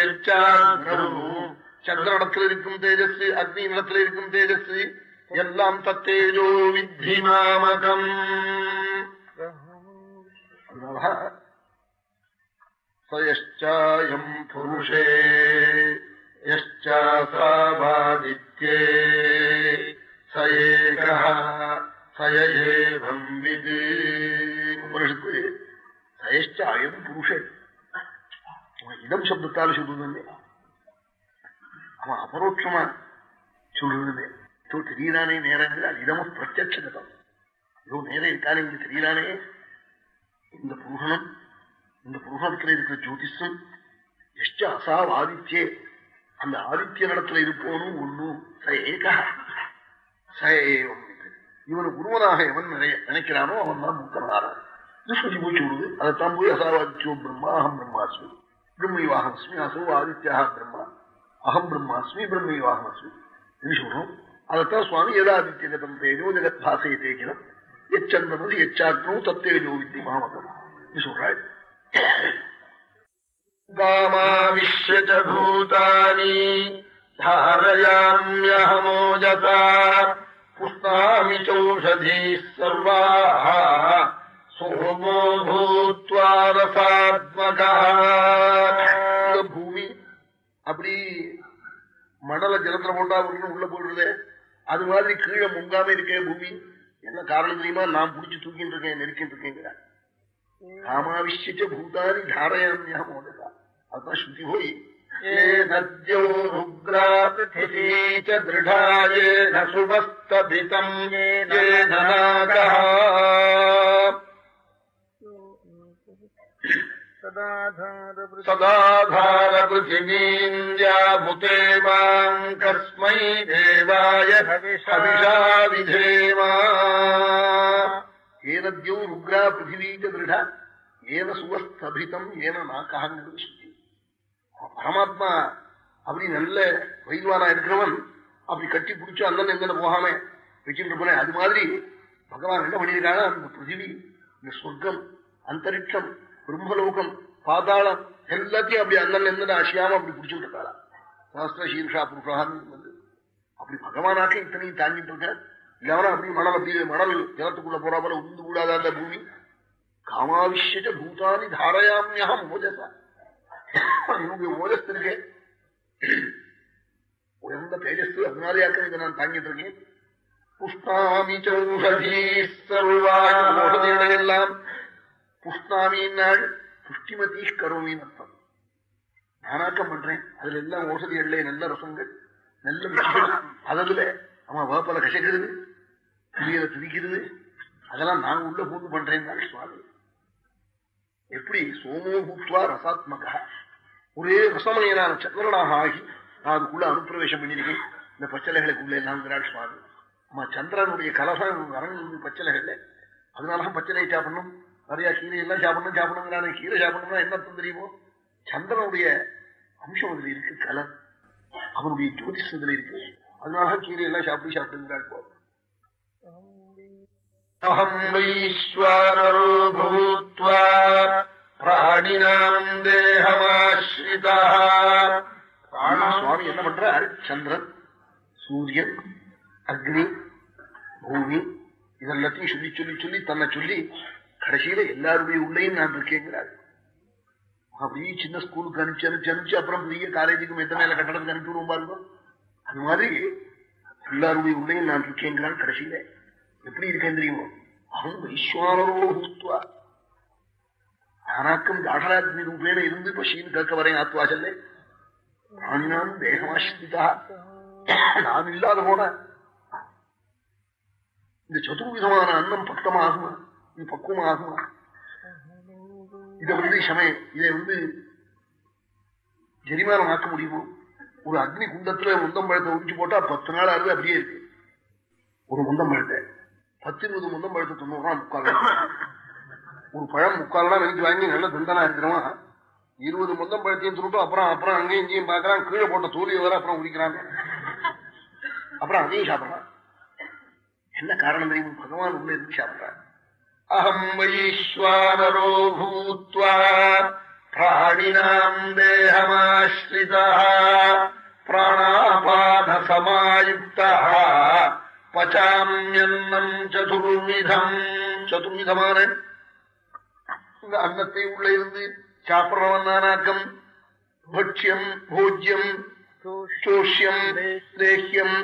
சந்திரனிடத்தில் இருக்கும் தேஜஸ் அக்னி நிலத்தில் இருக்கும் தேஜஸ் எல்லாம் தத்தேஜோ வித்தி மாமகம் சயஷ்சாயம் புருஷே யஷ்சாசாவாதித்யே சயேக சயேவம் விது. உபனிஷத்து சயஷ்சாயம் புருஷன் இடம் சப்தத்தால் சொல்றது அவன் அபரோட்சமா சொல்றது ஏதோ தெரியலானே நேரங்கள் அது இடமும் பிரத்யட்சகதம் ஏதோ நேரம் இருக்கானே இங்க தெரியலானே இந்த புருஷனும் இந்த புருஷத்துல இருக்கிற ஜோதிஷம் எஷ்ட அசாவ் ஆதித்யே அந்த ஆதித்ய நடத்துல இருப்போனும் ஒண்ணு ச ஏகா ச ஏவம் இவனு குருவனாக எவன் நினைக்கிறானோ அவன் தான் முக்தனாரான் இது சொல்லி போய் சொல்லுது அதைத்தான் போய் அசாவாதித்யோ பிரம்மா அகம் பிரம்மாஸ்மி. பிரம்மைவாகமஸ்மி அசோ ஆதித்யா பிரம்மா. அகம் பிரம்மாஸ்மி பிரம்மைவாகமஸ்மி இது சொல்றோம் அதைத்தான் சுவாமி ஏதாதித்யகதம் தேஜோ ஜெகத் பாசை தேகினம் எச்சந்தமது எச்சாக்னோ தத்தேஜோ வித்தி மாமகம் சொல்றாள் பூதானி தாரயாமியஹமோஜதா புஷ்ணாமி சௌஷதீ சர்வா சோமோ பூத்வா ரசாத்மகா பூமி அப்படி மணல ஜலத்துல போட்டா உள்ள போடுறதே அது மாதிரி கீழே முங்காம இருக்கேன் பூமி. என்ன காரணம் தெரியுமா? நான் புடிச்சு தூக்கிட்டு இருக்கேன் நெருக்கிட்டு இருக்கேங்கிறார் காமாவிஷ்ய பூதானி தாரயாமியா மோதா அதுதான் ஸ்ருதி போய். திருடாயேனசுபஸ்தபிதம் சதாதார பிருத்திவீந்தியாபுதே மாம் கஸ்மை தேவாய ஹவிஷா விதேமா ஏனத்யோ ருக்ரா பிருத்திவீச்ச திருடா ஏன சுவஸ்தபிதம் ஏன நாக்காங்கிறது சுத்தி பரமாத்மா அப்படி நல்ல வயல்வானா இருக்கிறவன் அப்படி கட்டி பிடிச்சு அண்ணன் எங்கன்னு போகாம வச்சுட்டு போனேன் அது மாதிரி பகவான் என்ன பண்ணியிருக்காங்க அந்த பிருத்திவி இந்த சொர்க்கம் அந்தரிட்சம் பிரம்மலோகம் பாதாளம். எல்லாத்தையும் அப்படி அண்ணன் எந்த அசியாம அப்படி பிடிச்சுட்டு இருக்காளா சாஸ்திர சீர்ஷா புருஷான்னு வந்து அப்படி பகவானாக்க இத்தனையும் தாங்கிட்டு இருக்க இல்லாம அப்படி மணல் அப்படி மணல் ஜலத்துக்குள்ள போறா போல உந்து கூடாத பூமி? காமாவிஷ்யச்ச பூதானி தாரயாமியம் ஓஜசா என்னுடைய ஓஜஸ் இருக்கேன் உயர்ந்த தேஜஸ் அதனாலேயாக்க இதை நான் தாங்கிட்டு இருக்கேன். புஷ்ணாமி சௌஷதீஸ்வருவாயெல்லாம் புஷ்ணாமின்னாள் புஷ்டிமதி கரோமின் அர்த்தம் நானாக்கம் பண்றேன். அதுல எல்லாம் ஓசதிகள்ல நல்ல ரசங்கள் நல்ல விஷயங்கள் அதுல அவன் வேப்பல கசக்கிறது புளியல துதிக்கிறது அதெல்லாம் நான் உள்ள பூந்து பண்றேன் சுவாமி. எப்படி? சோமோ பூத்வா ரசாத்மக. ஒரே ரசமயனான சந்திரனாக ஆகி நான் அதுக்குள்ள அனுப்பிரவேசம் பண்ணிருக்கேன். இந்த பச்சளைகளுக்குள்ள எல்லாம் சுவாமி. அம்மா சந்திரனுடைய கலசம் அரங்கு பச்சலைகள்ல அதனாலதான் பச்சளை சாப்பிடணும். நிறைய கீரை எல்லாம் சாப்பிடணும் சாப்பிடணுங்கிறானே கீரை சாப்பிடணும்னா என்ன அர்த்தம் தெரியுமோ? சந்திரனுடைய அம்சம் அதுல இருக்கு கலர் அவனுடைய ஜோதிஷம் இதுல இருக்கு. அதனால கீரை எல்லாம் சாப்பிட்டு சாப்பிடுங்கிறாள் போ அகம் பூத்வா பிராணினாம் தேகமாஸ்ரிதா சுவாமி என்ன பண்றார்? சந்திரன் சூரியன் அக்னி பூமி இதெல்லாத்தையும் சொல்லி சொல்லி சொல்லி தன்னை சொல்லி கடைசியில எல்லாருடைய உள்ளேயும் நான் இருக்கேங்கிறார் அப்படியே சின்ன ஸ்கூலுக்கு அனுப்பிச்சு அனுப்பிச்சு அனுப்பிச்சு அப்புறம் பெரிய காலேஜுக்கும் எத்தனை மேல கட்டடத்துக்கு அனுப்பி விடுவோம் பாருங்க. அது மாதிரி எல்லாருடைய உள்ளேயும் நான் இருக்கேங்கிறான் கடைசியில. எப்படி இருக்கேன் தெரியுமோ? அவன் வைஸ்வானரோ பூத்துவா நானாக்கம் தாடராத்மி ரூபேன இருந்து பசின்னு கேட்க வரேன் ஆத்வா ஆத்வாசல்ல பிராணினாம் தேகமாஸ்திதா நான் இல்லாத போன இந்த சதுர்விதமான அன்னம் பக்தமாகுமா இது பக்குவமாகும் இதை வந்து சமய இதை வந்து ஜெரிமானம் ஆக்க முடியுமோ? ஒரு அக்னி குண்டத்துல முந்தம்பழத்தை உரிச்சு போட்டா பத்து நாள் ஆகுது அப்படியே இருக்கு. ஒரு முந்தம்பழத்தை பத்து இருபது முந்தம்பழத்தை தொண்ணூறு முக்கால். ஒரு பழம் முக்கால் நினைச்சு வாங்கி நல்ல தந்தனா இருக்கிறவன் இருபது முந்தம் பழத்தையும் சொல்லிட்டு அப்புறம் அப்புறம் அங்கேயும் இங்கேயும் பாக்குறான் கீழே போட்ட தூளிய வர அப்புறம் உரிக்கிறாங்க. அப்புறம் அதையும் சாப்பிடுறான் என்ன காரணம் தெரியும்? பகவான் உள்ள இருந்து சாப்பிடுறான் அகம் வைஸ்வானரோ பூத்வா பிராணினாம் தேகமாஸ்ரிதா பிராணாபாத சமாயுக்தா பச்சாமியன்னம் சதுர்விதம் சதுர்விதமான இந்த அன்னத்தை உள்ள இருந்து சாப்பிடுறவன் நானாக்கம் பட்சியம் போஜ்யம் சோஷ்யம் தேஹ்யம்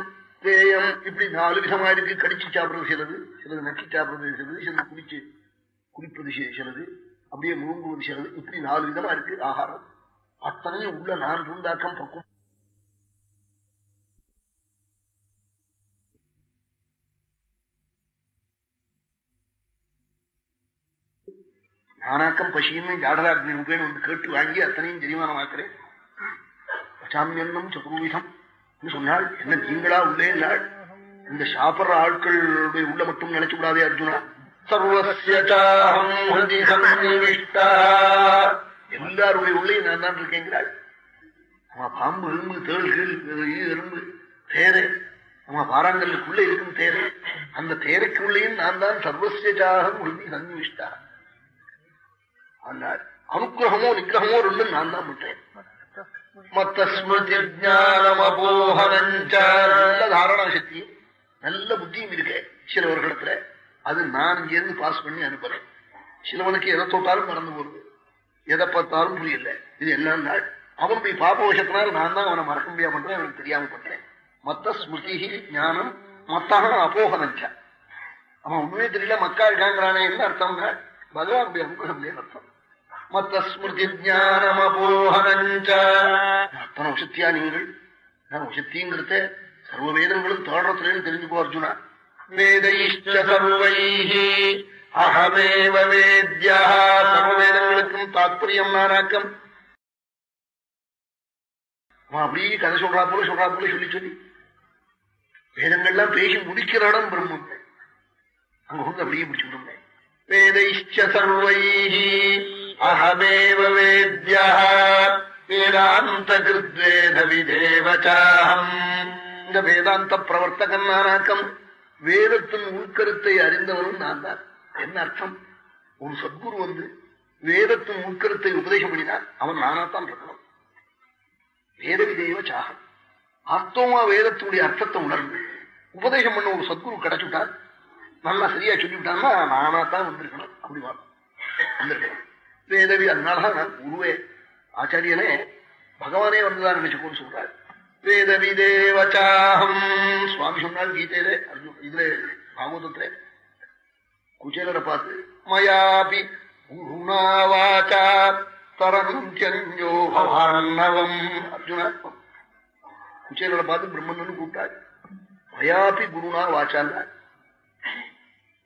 தேயம் இப்படி நாலு விதமா இருக்கு கடிச்சு சாப்பிடுறது சிலது சிலது நக்கி சாப்பிடுறது சிலது சிலது குடிச்சு குடிப்பது சிலது. அப்படியே முழுங்குவது சிலது. இப்படி நாலு விதமா இருக்கு ஆகாரம். அத்தனையும் உள்ள நான் இருந்தாக்கம் பக்கம் நானாக்கம் பசின்னு ஜாடராக்னி ரூபேன்னு வந்து கேட்டு வாங்கி அத்தனையும் ஜெரிமானமாக்குறேன். சாமியன்னம் சதுர்விதம் சொன்னாள் என்ன நீங்களா உள்ளே நாள் இந்த சாப்பிடுற ஆட்களுடைய உள்ள மட்டும் நினைச்சு கூடாதே அர்ஜுனா. எல்லாருடைய உள்ளே நான் தான் இருக்கேங்கிறாள் அவன் பாம்பு எறும்பு தேள் கீழ் எறும்பு தேரை. அவன் பாறாங்கல்லுக்குள்ள இருக்கும் தேரை. அந்த தேரைக்குள்ளேயும் நான் தான் சர்வசியஜாகம் உறுதி சன்னிவிஷ்டா ஆனால் அனுகிரகமோ நிகிரகமோ ரெண்டும் நான் தான் விட்டேன் மத்த ஸ்மிருதி நல்ல தாரணா சக்தி. நல்ல புத்தியும் இருக்கு சிலவர்களிடத்துல அது நான் இங்கிருந்து பாஸ் பண்ணி அனுப்புறேன். சிலவனுக்கு எதை தொட்டாலும் மறந்து போறது எதை பார்த்தாலும் புரியல. இது எல்லாம் நாள் அவனுடைய பாபவசத்தினால் நான் தான் அவனை மறக்க முடியாம பண்றேன் அவனுக்கு தெரியாம பண்றேன். மத்த ஸ்மிருதி ஞானம் மத்தாக அபோகனஞ்சா அவன் உண்மையே தெரியல மக்கா இருக்காங்கிறானே என்ன அர்த்தம்னா பகவானுடைய அனுகிரகம் அர்த்தம்? மத்த ஸ்மிருதி ஜானம் அபோகனஞ்ச அத்தனை உசத்தியா நீங்கள்? நான் உசத்திங்கிறத சர்வ வேதங்களும் தோன்றத்துலேன்னு தெரிஞ்சுக்கோ அர்ஜுனா. வேதைஷ்ட சர்வைஹி அகமேவ வேத்யா சர்வ வேதங்களுக்கும் தாத்பரியம் நானாக்கம். அவன் அப்படியே கதை சொல்றா போல சொல்றா போல சொல்லி சொல்லி. வேதங்கள்லாம் பேசி முடிக்கிற இடம் பிரம்மம் அங்க வந்து அப்படியே முடிச்சு விடுங்க வேதைஷ்ட சர்வைஹி அகமேவ வேத்யா வேதாந்த கிருத்வேத விதேவச்சாகம் இந்த வேதாந்த பிரவர்த்தகன் நானாக்கம் வேதத்தின் உள்கருத்தை அறிந்தவனும் நான் தான் என்ன அர்த்தம்? ஒரு சத்குரு வந்து வேதத்தின் உட்கருத்தை உபதேசம் பண்ணினார் அவன் நானாத்தான் இருக்கணும். வேத விதேவ சாகம். அர்த்தமா வேதத்தினுடைய அர்த்தத்தை உணர்ந்து உபதேசம் பண்ண ஒரு சத்குரு கிடைச்சுட்டார் நல்லா சரியா சொல்லிவிட்டான்னா நானாத்தான் வந்திருக்கணும். அப்படி வந்திருக்கணும். வேதவி அதனாலதான் நான் குருவே ஆச்சாரியனே பகவானே வந்துதான் நினைச்சுக்கோன்னு சொல்றாரு. வேதவி சுவாமி சொன்னால் கீதையிலே அர்ஜுன் இதுல பாகவதத்திலே குச்சேலரை பார்த்து மயாபி குருணாவாச்சா தரஞ்சோ பவான்னவம் அர்ஜுனா குச்சேலரை பார்த்து பிரம்மன் கூப்பிட்டார் மயாபி குருணா வாச்சாங்க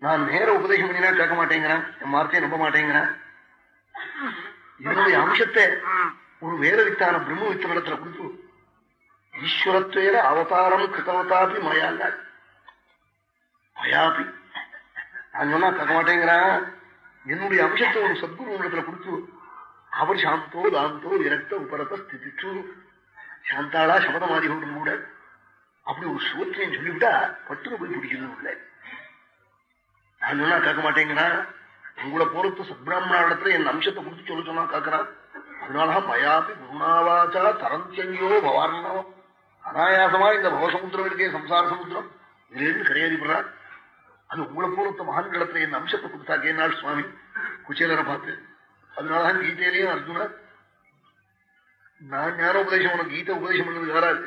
நான் நேர உபதேசம் பண்ணினா கேட்க மாட்டேங்கிறான் என் வார்த்தையை நம்ப மாட்டேங்கிறான். என்னுடைய அம்சத்தை ஒரு வேத வித்தான பிரம்ம வித்தனிடத்துல கொடுத்து ஈஸ்வரத்வேர அவதாரம் கிருத்தவதாபி மயாங்க மயாபி. நான் சொன்னா தக்க மாட்டேங்கிறான் என்னுடைய அம்சத்தை ஒரு சத்குரு இடத்துல கொடுத்து அவர் சாந்தோ தாந்தோ இரத்த உபரத்த ஸ்திதிச்சு சாந்தாளா சபதமாதி கொண்டு கூட. அப்படி ஒரு சுவற்றையும் சொல்லிவிட்டா பட்டுன்னு போய் பிடிக்கிறது இல்லை. நான் சொன்னா கேட்க மாட்டேங்கிறான் உங்களை போறது சத்பிராமணத்துல என் அம்சத்தை கொடுத்து சொல்ல சொன்னா கேட்கிறான். அதனால மயாபி குருணாவாச்சா தரஞ்சோ பவார்ணவம். அனாயாசமா இந்த பவசமுத்திரம் இருக்கே சம்சார சமுத்திரம். இதுலேருந்து கரையேறிப்படுறார் அது உங்களை பொறுத்த மகான்களத்துல என் அம்சத்தை கொடுத்தா கேனால் சுவாமி. குச்சேலரை பார்த்து அதனாலதான் கீதையிலையும் அர்ஜுனர் நான் ஞான உபதேசம் உனக்கு கீதை உபதேசம் பண்ணது வராது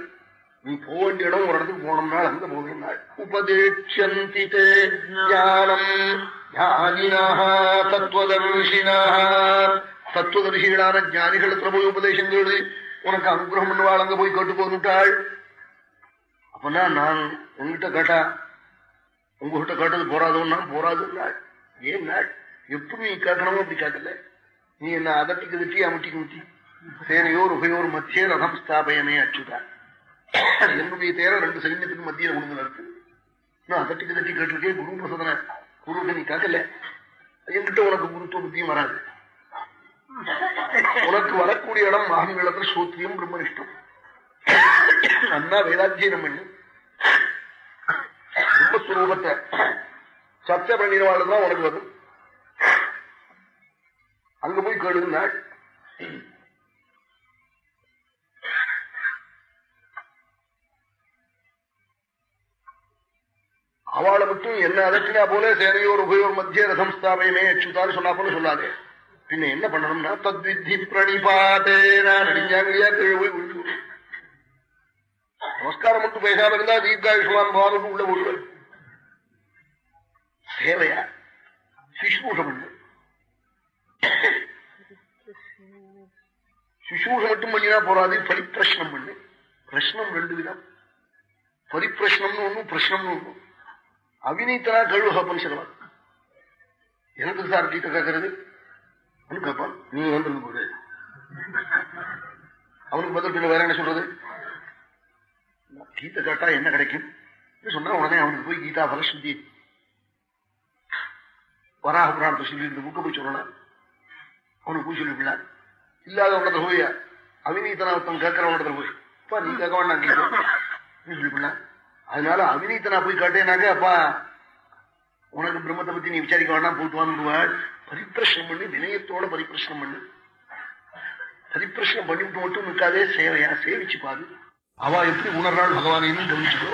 நீ போக வேண்டிய இடம் ஒரு இடத்துக்கு போனோம்னா அங்க போவேன் உபதேட்சந்தி ஞானம் தத்துவதர்ஷினா தத்துவதர்ஷிகளான ஞானிகளத்துல போய் உபதேசம் கேடு உனக்கு அனுகிரகம் பண்ணுவாள் அங்க போய் கேட்டு போனுட்டாள் அப்பனா நான் உங்ககிட்ட கேட்டா உங்ககிட்ட கேட்டது போறாதோன்னா போறாது நாள் ஏன் நாள் எப்படி நீ கேட்கணுமோ அப்படி கேட்கல. நீ என்ன அதட்டிக்கு திட்டி அமுட்டிக்கு முட்டி சேனையோர் உபயோர் மத்திய ரதம் ஸ்தாபயமே அச்சுதான் என்னுடைய தேர ரெண்டு சைன்யத்துக்கு மத்தியில ஒழுங்கு நடக்கு நான் அதட்டிக்கு தட்டி கேட்டிருக்கேன் குரு பிரசதன. குருவுக்கு நீ கேட்கல. என்கிட்ட உனக்கு குருத்துவ புத்தியும் வராது. உனக்கு வரக்கூடிய இடம் மகன்களத்துல சோத்தியம் பிரம்மனிஷ்டம். அண்ணா வேதாத்தியனம் பண்ணி. பிரம்மஸ்வரூபத்தை சர்ச்சை பண்ணினவாள் தான் உனக்கு வரும். அங்க போய் கேளுங்க. அவளை மட்டும் என்ன அதற்கினா போல சேனையோர் உபயோர் மத்திய ரதம் ஸ்தாபயமே அச்சுதான்னு சொன்னா போல சொல்லாதே. பின்ன என்ன பண்ணணும்னா தத்வித்தி பிரணிபாதே நான் நடிஞ்சாங்கடியா கீழே போய் விழுந்து நமஸ்காரம் மட்டும் பேசாம இருந்தா தீர்காயுஷ்மான் பாவம் உள்ள விடுவேன் சேவையா சுஷ்மூஷம் பண்ணு மட்டும் பண்ணினா போறாது பரிப்பிரஷ்னம் பண்ணு. பிரஷ்னம் ரெண்டு விதம். பரிப்பிரஷ்னம்னு ஒண்ணும் பிரஷ்னம்னு ஒண்ணும் அவிநீத்தனா கழுவகப்பன் சிலவன் எனக்கு சார் கீட்ட கேட்கறது நீ வந்து போடு அவனுக்கு பதில் பின்ன வேற என்ன சொல்றது? கீதை கேட்டா என்ன கிடைக்கும்? சொன்னா உடனே அவனுக்கு போய் கீதா பலசுத்தி வராக புராணத்தை சொல்லி இந்த புக்க போய் சொல்லலாம் அவனுக்கு போய் சொல்லிவிடலாம் இல்லாத இடத்துல போய் அவிநீத்தனா கேட்கிற கேட்கிறவன் போய் அப்பா நீ கேட்க வேண்டாம் சொல்லிவிடலாம் அதனால அவிநீத்தனா போய் கேட்டேனாக்க அப்பா உனக்கு பிரம்மத்தை பத்தி நீ விசாரிக்க வேண்டாம் போட்டு வந்துடுவாள் பரிப்பிரஷ்னம் பண்ணி வினயத்தோட பரிப்பிரஷ்னம் பண்ணு. பரிப்பிரஷ்னம் பண்ணிவிட்டு மட்டும் நிற்காதே சேவையா சேவிச்சு பாரு அவ எப்படி உணர்றாள் பகவானையும் கவனிச்சுக்கோ.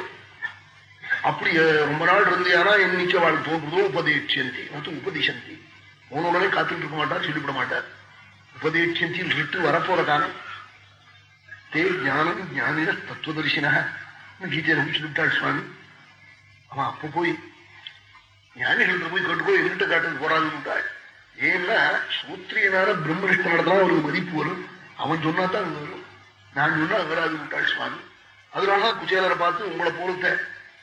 அப்படி ரொம்ப நாள் இருந்தியானா என்னைக்கு அவள் தோன்றதோ உபதேட்சியந்தி மொத்தம் உபதேசந்தி. உடனே காத்துட்டு இருக்க மாட்டார் சொல்லிவிட மாட்டார். உபதேட்சந்தியில் விட்டு வரப்போற காலம். தே ஞானம் ஞானின தத்துவதர்சினா கீதையை நம்பிச்சு விட்டாள் சுவாமி. அவன் அப்ப போய் ஞானிகள் போய் கட்டுக்கோ போய் எங்கிட்ட காட்டுறது போறாதுன்னு ஏன்னா சூத்திரியனான பிரம்மனிஷ்டம் அவருக்கு மதிப்பு வரும். அவன் சொன்னாதான் அங்க வரும். நான் சொன்னா வராது விட்டாள் சுவாமி. அதனாலதான் குச்சேலரை பார்த்து உங்களை பொறுத்த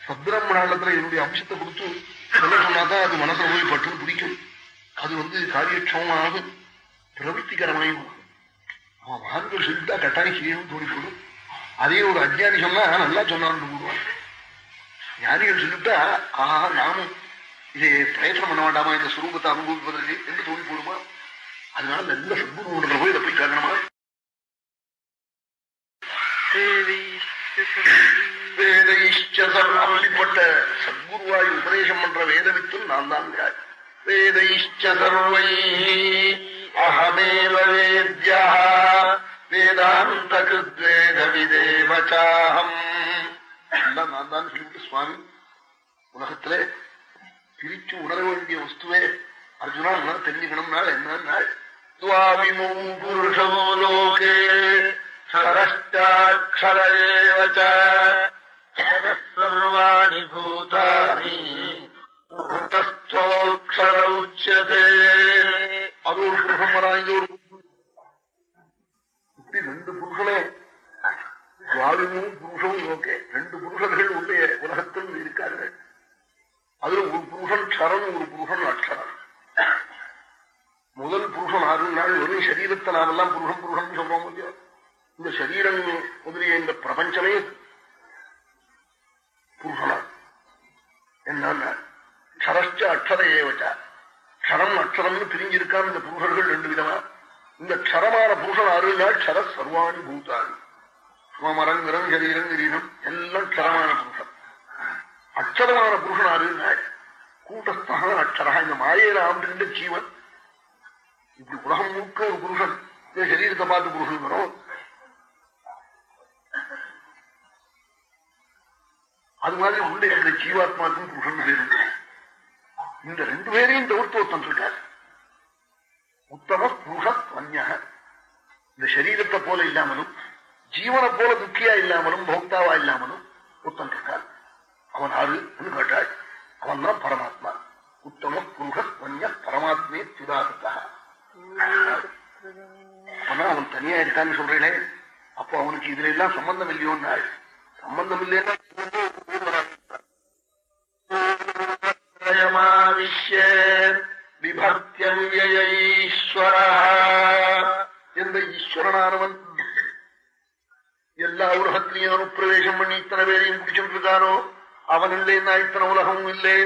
சத்பிரமணத்துல என்னுடைய அம்சத்தை கொடுத்து சொல்ல சொன்னாதான் அது மனசுல போய் பட்டு பிடிக்கும். அது வந்து காரியக்ஷமாகும் ஆகும் அவன் மகான்கள் சொல்லிட்டா கட்டாயம் செய்யணும் தோணி போடும் அதே ஒரு அஜ்ஞானி சொன்னா நல்லா சொன்னான்னு போடுவான் ஞானிகள் சொல்லிட்டா ஆஹா நாமும். இதை பிரயத்தனம் பண்ண வேண்டாமா? இந்த சுரூபத்தை அனுபவிப்பதற்கு என்று தோணி போடுமா? அதனால நல்ல சத்குரு போய் இதை போய் கேட்கணுமா வேதைப்பட்ட சத்குருவாய் உபதேசம் பண்ற வேதவித்தும் நான் தான் வேதைச்சர்வை அகமேவ வேத்யா வேதாந்த கிருத்வேதவிதேவச்சாகம் நான் தான் சொல்லிவிட்டு சுவாமி உலகத்திலே பிரிச்சு உணர வேண்டிய வஸ்துவே. அர்ஜுனா உணர தெரிஞ்சுக்கணும்னா என்னன்னா துவாவிமோ புருஷோ சர்வாணி பூதானி உச்சதே. அது ஒரு புருஷம் வரா இது ஒரு இப்படி ரெண்டு புருஷனே துவாவிமும் புருஷமும் ஓகே ரெண்டு புருஷர்கள் உள்ளே உலகத்தில் இருக்கார்கள் அதுல ஒரு புருஷன் கரம் ஒரு புருஷன் அக்ஷரம் முதல் புருஷன் ஆறு நாள் வெறும் சரீரத்தை நாமெல்லாம் புருஷன் புருஷன் சொல்றோம் இல்லையோ? இந்த சரீரம் முதலிய இந்த பிரபஞ்சமே புருஷனா. என்னன்னா க்ஷரஸ்ட அக்ஷரையே ஏவச்சா க்ஷரம் அக்ஷரம்னு பிரிஞ்சிருக்கான் இந்த புருஷர்கள் ரெண்டு விதமா. இந்த க்ஷரமான புருஷன் ஆறு நாள் க்ஷர சர்வாணி பூதானி மரம் கிரம் சரீரம் எல்லாம் க்ஷரமான புருஷன். அக்ஷரமான புருஷனாரு ஆறு அக்ஷரா இந்த மாயையில ஆண்டு ஜீவன். இப்படி உலகம் முழுக்க ஒரு புருஷன். இந்த சரீரத்தை பார்த்து புருஷன் வரும். அது மாதிரி உள்ள இருக்கிற ஜீவாத்மாக்கும் புருஷன் பேரு இந்த ரெண்டு பேரையும் தவிர்த்து ஒருத்தன் இருக்கார் உத்தம புருஷ வன்யக இந்த சரீரத்தை போல இல்லாமலும் ஜீவனை போல துக்கியா இல்லாமலும் போக்தாவா இல்லாமலும் ஒருத்தன் இருக்கார். அவன் ஆறு கேட்டாள் அவன் தான் பரமாத்மா. உத்தம புருஷ வன்ய பரமாத்மே சுதாகத்தா ஆனா அவன் தனியா இருக்கான்னு சொல்றேனே அப்போ அவனுக்கு இதுல எல்லாம் சம்பந்தம் இல்லையோன்னா சம்பந்தம் இல்லைன்னா எந்த ஈஸ்வரனானவன்? எல்லா உலகத்திலையும் அனுப்பிரவேசம் பண்ணி இத்தனை பேரையும் பிடிச்சுட்டு இருக்கானோ? அவன் இல்லைன்னா இத்தனை உலகமும் இல்லை.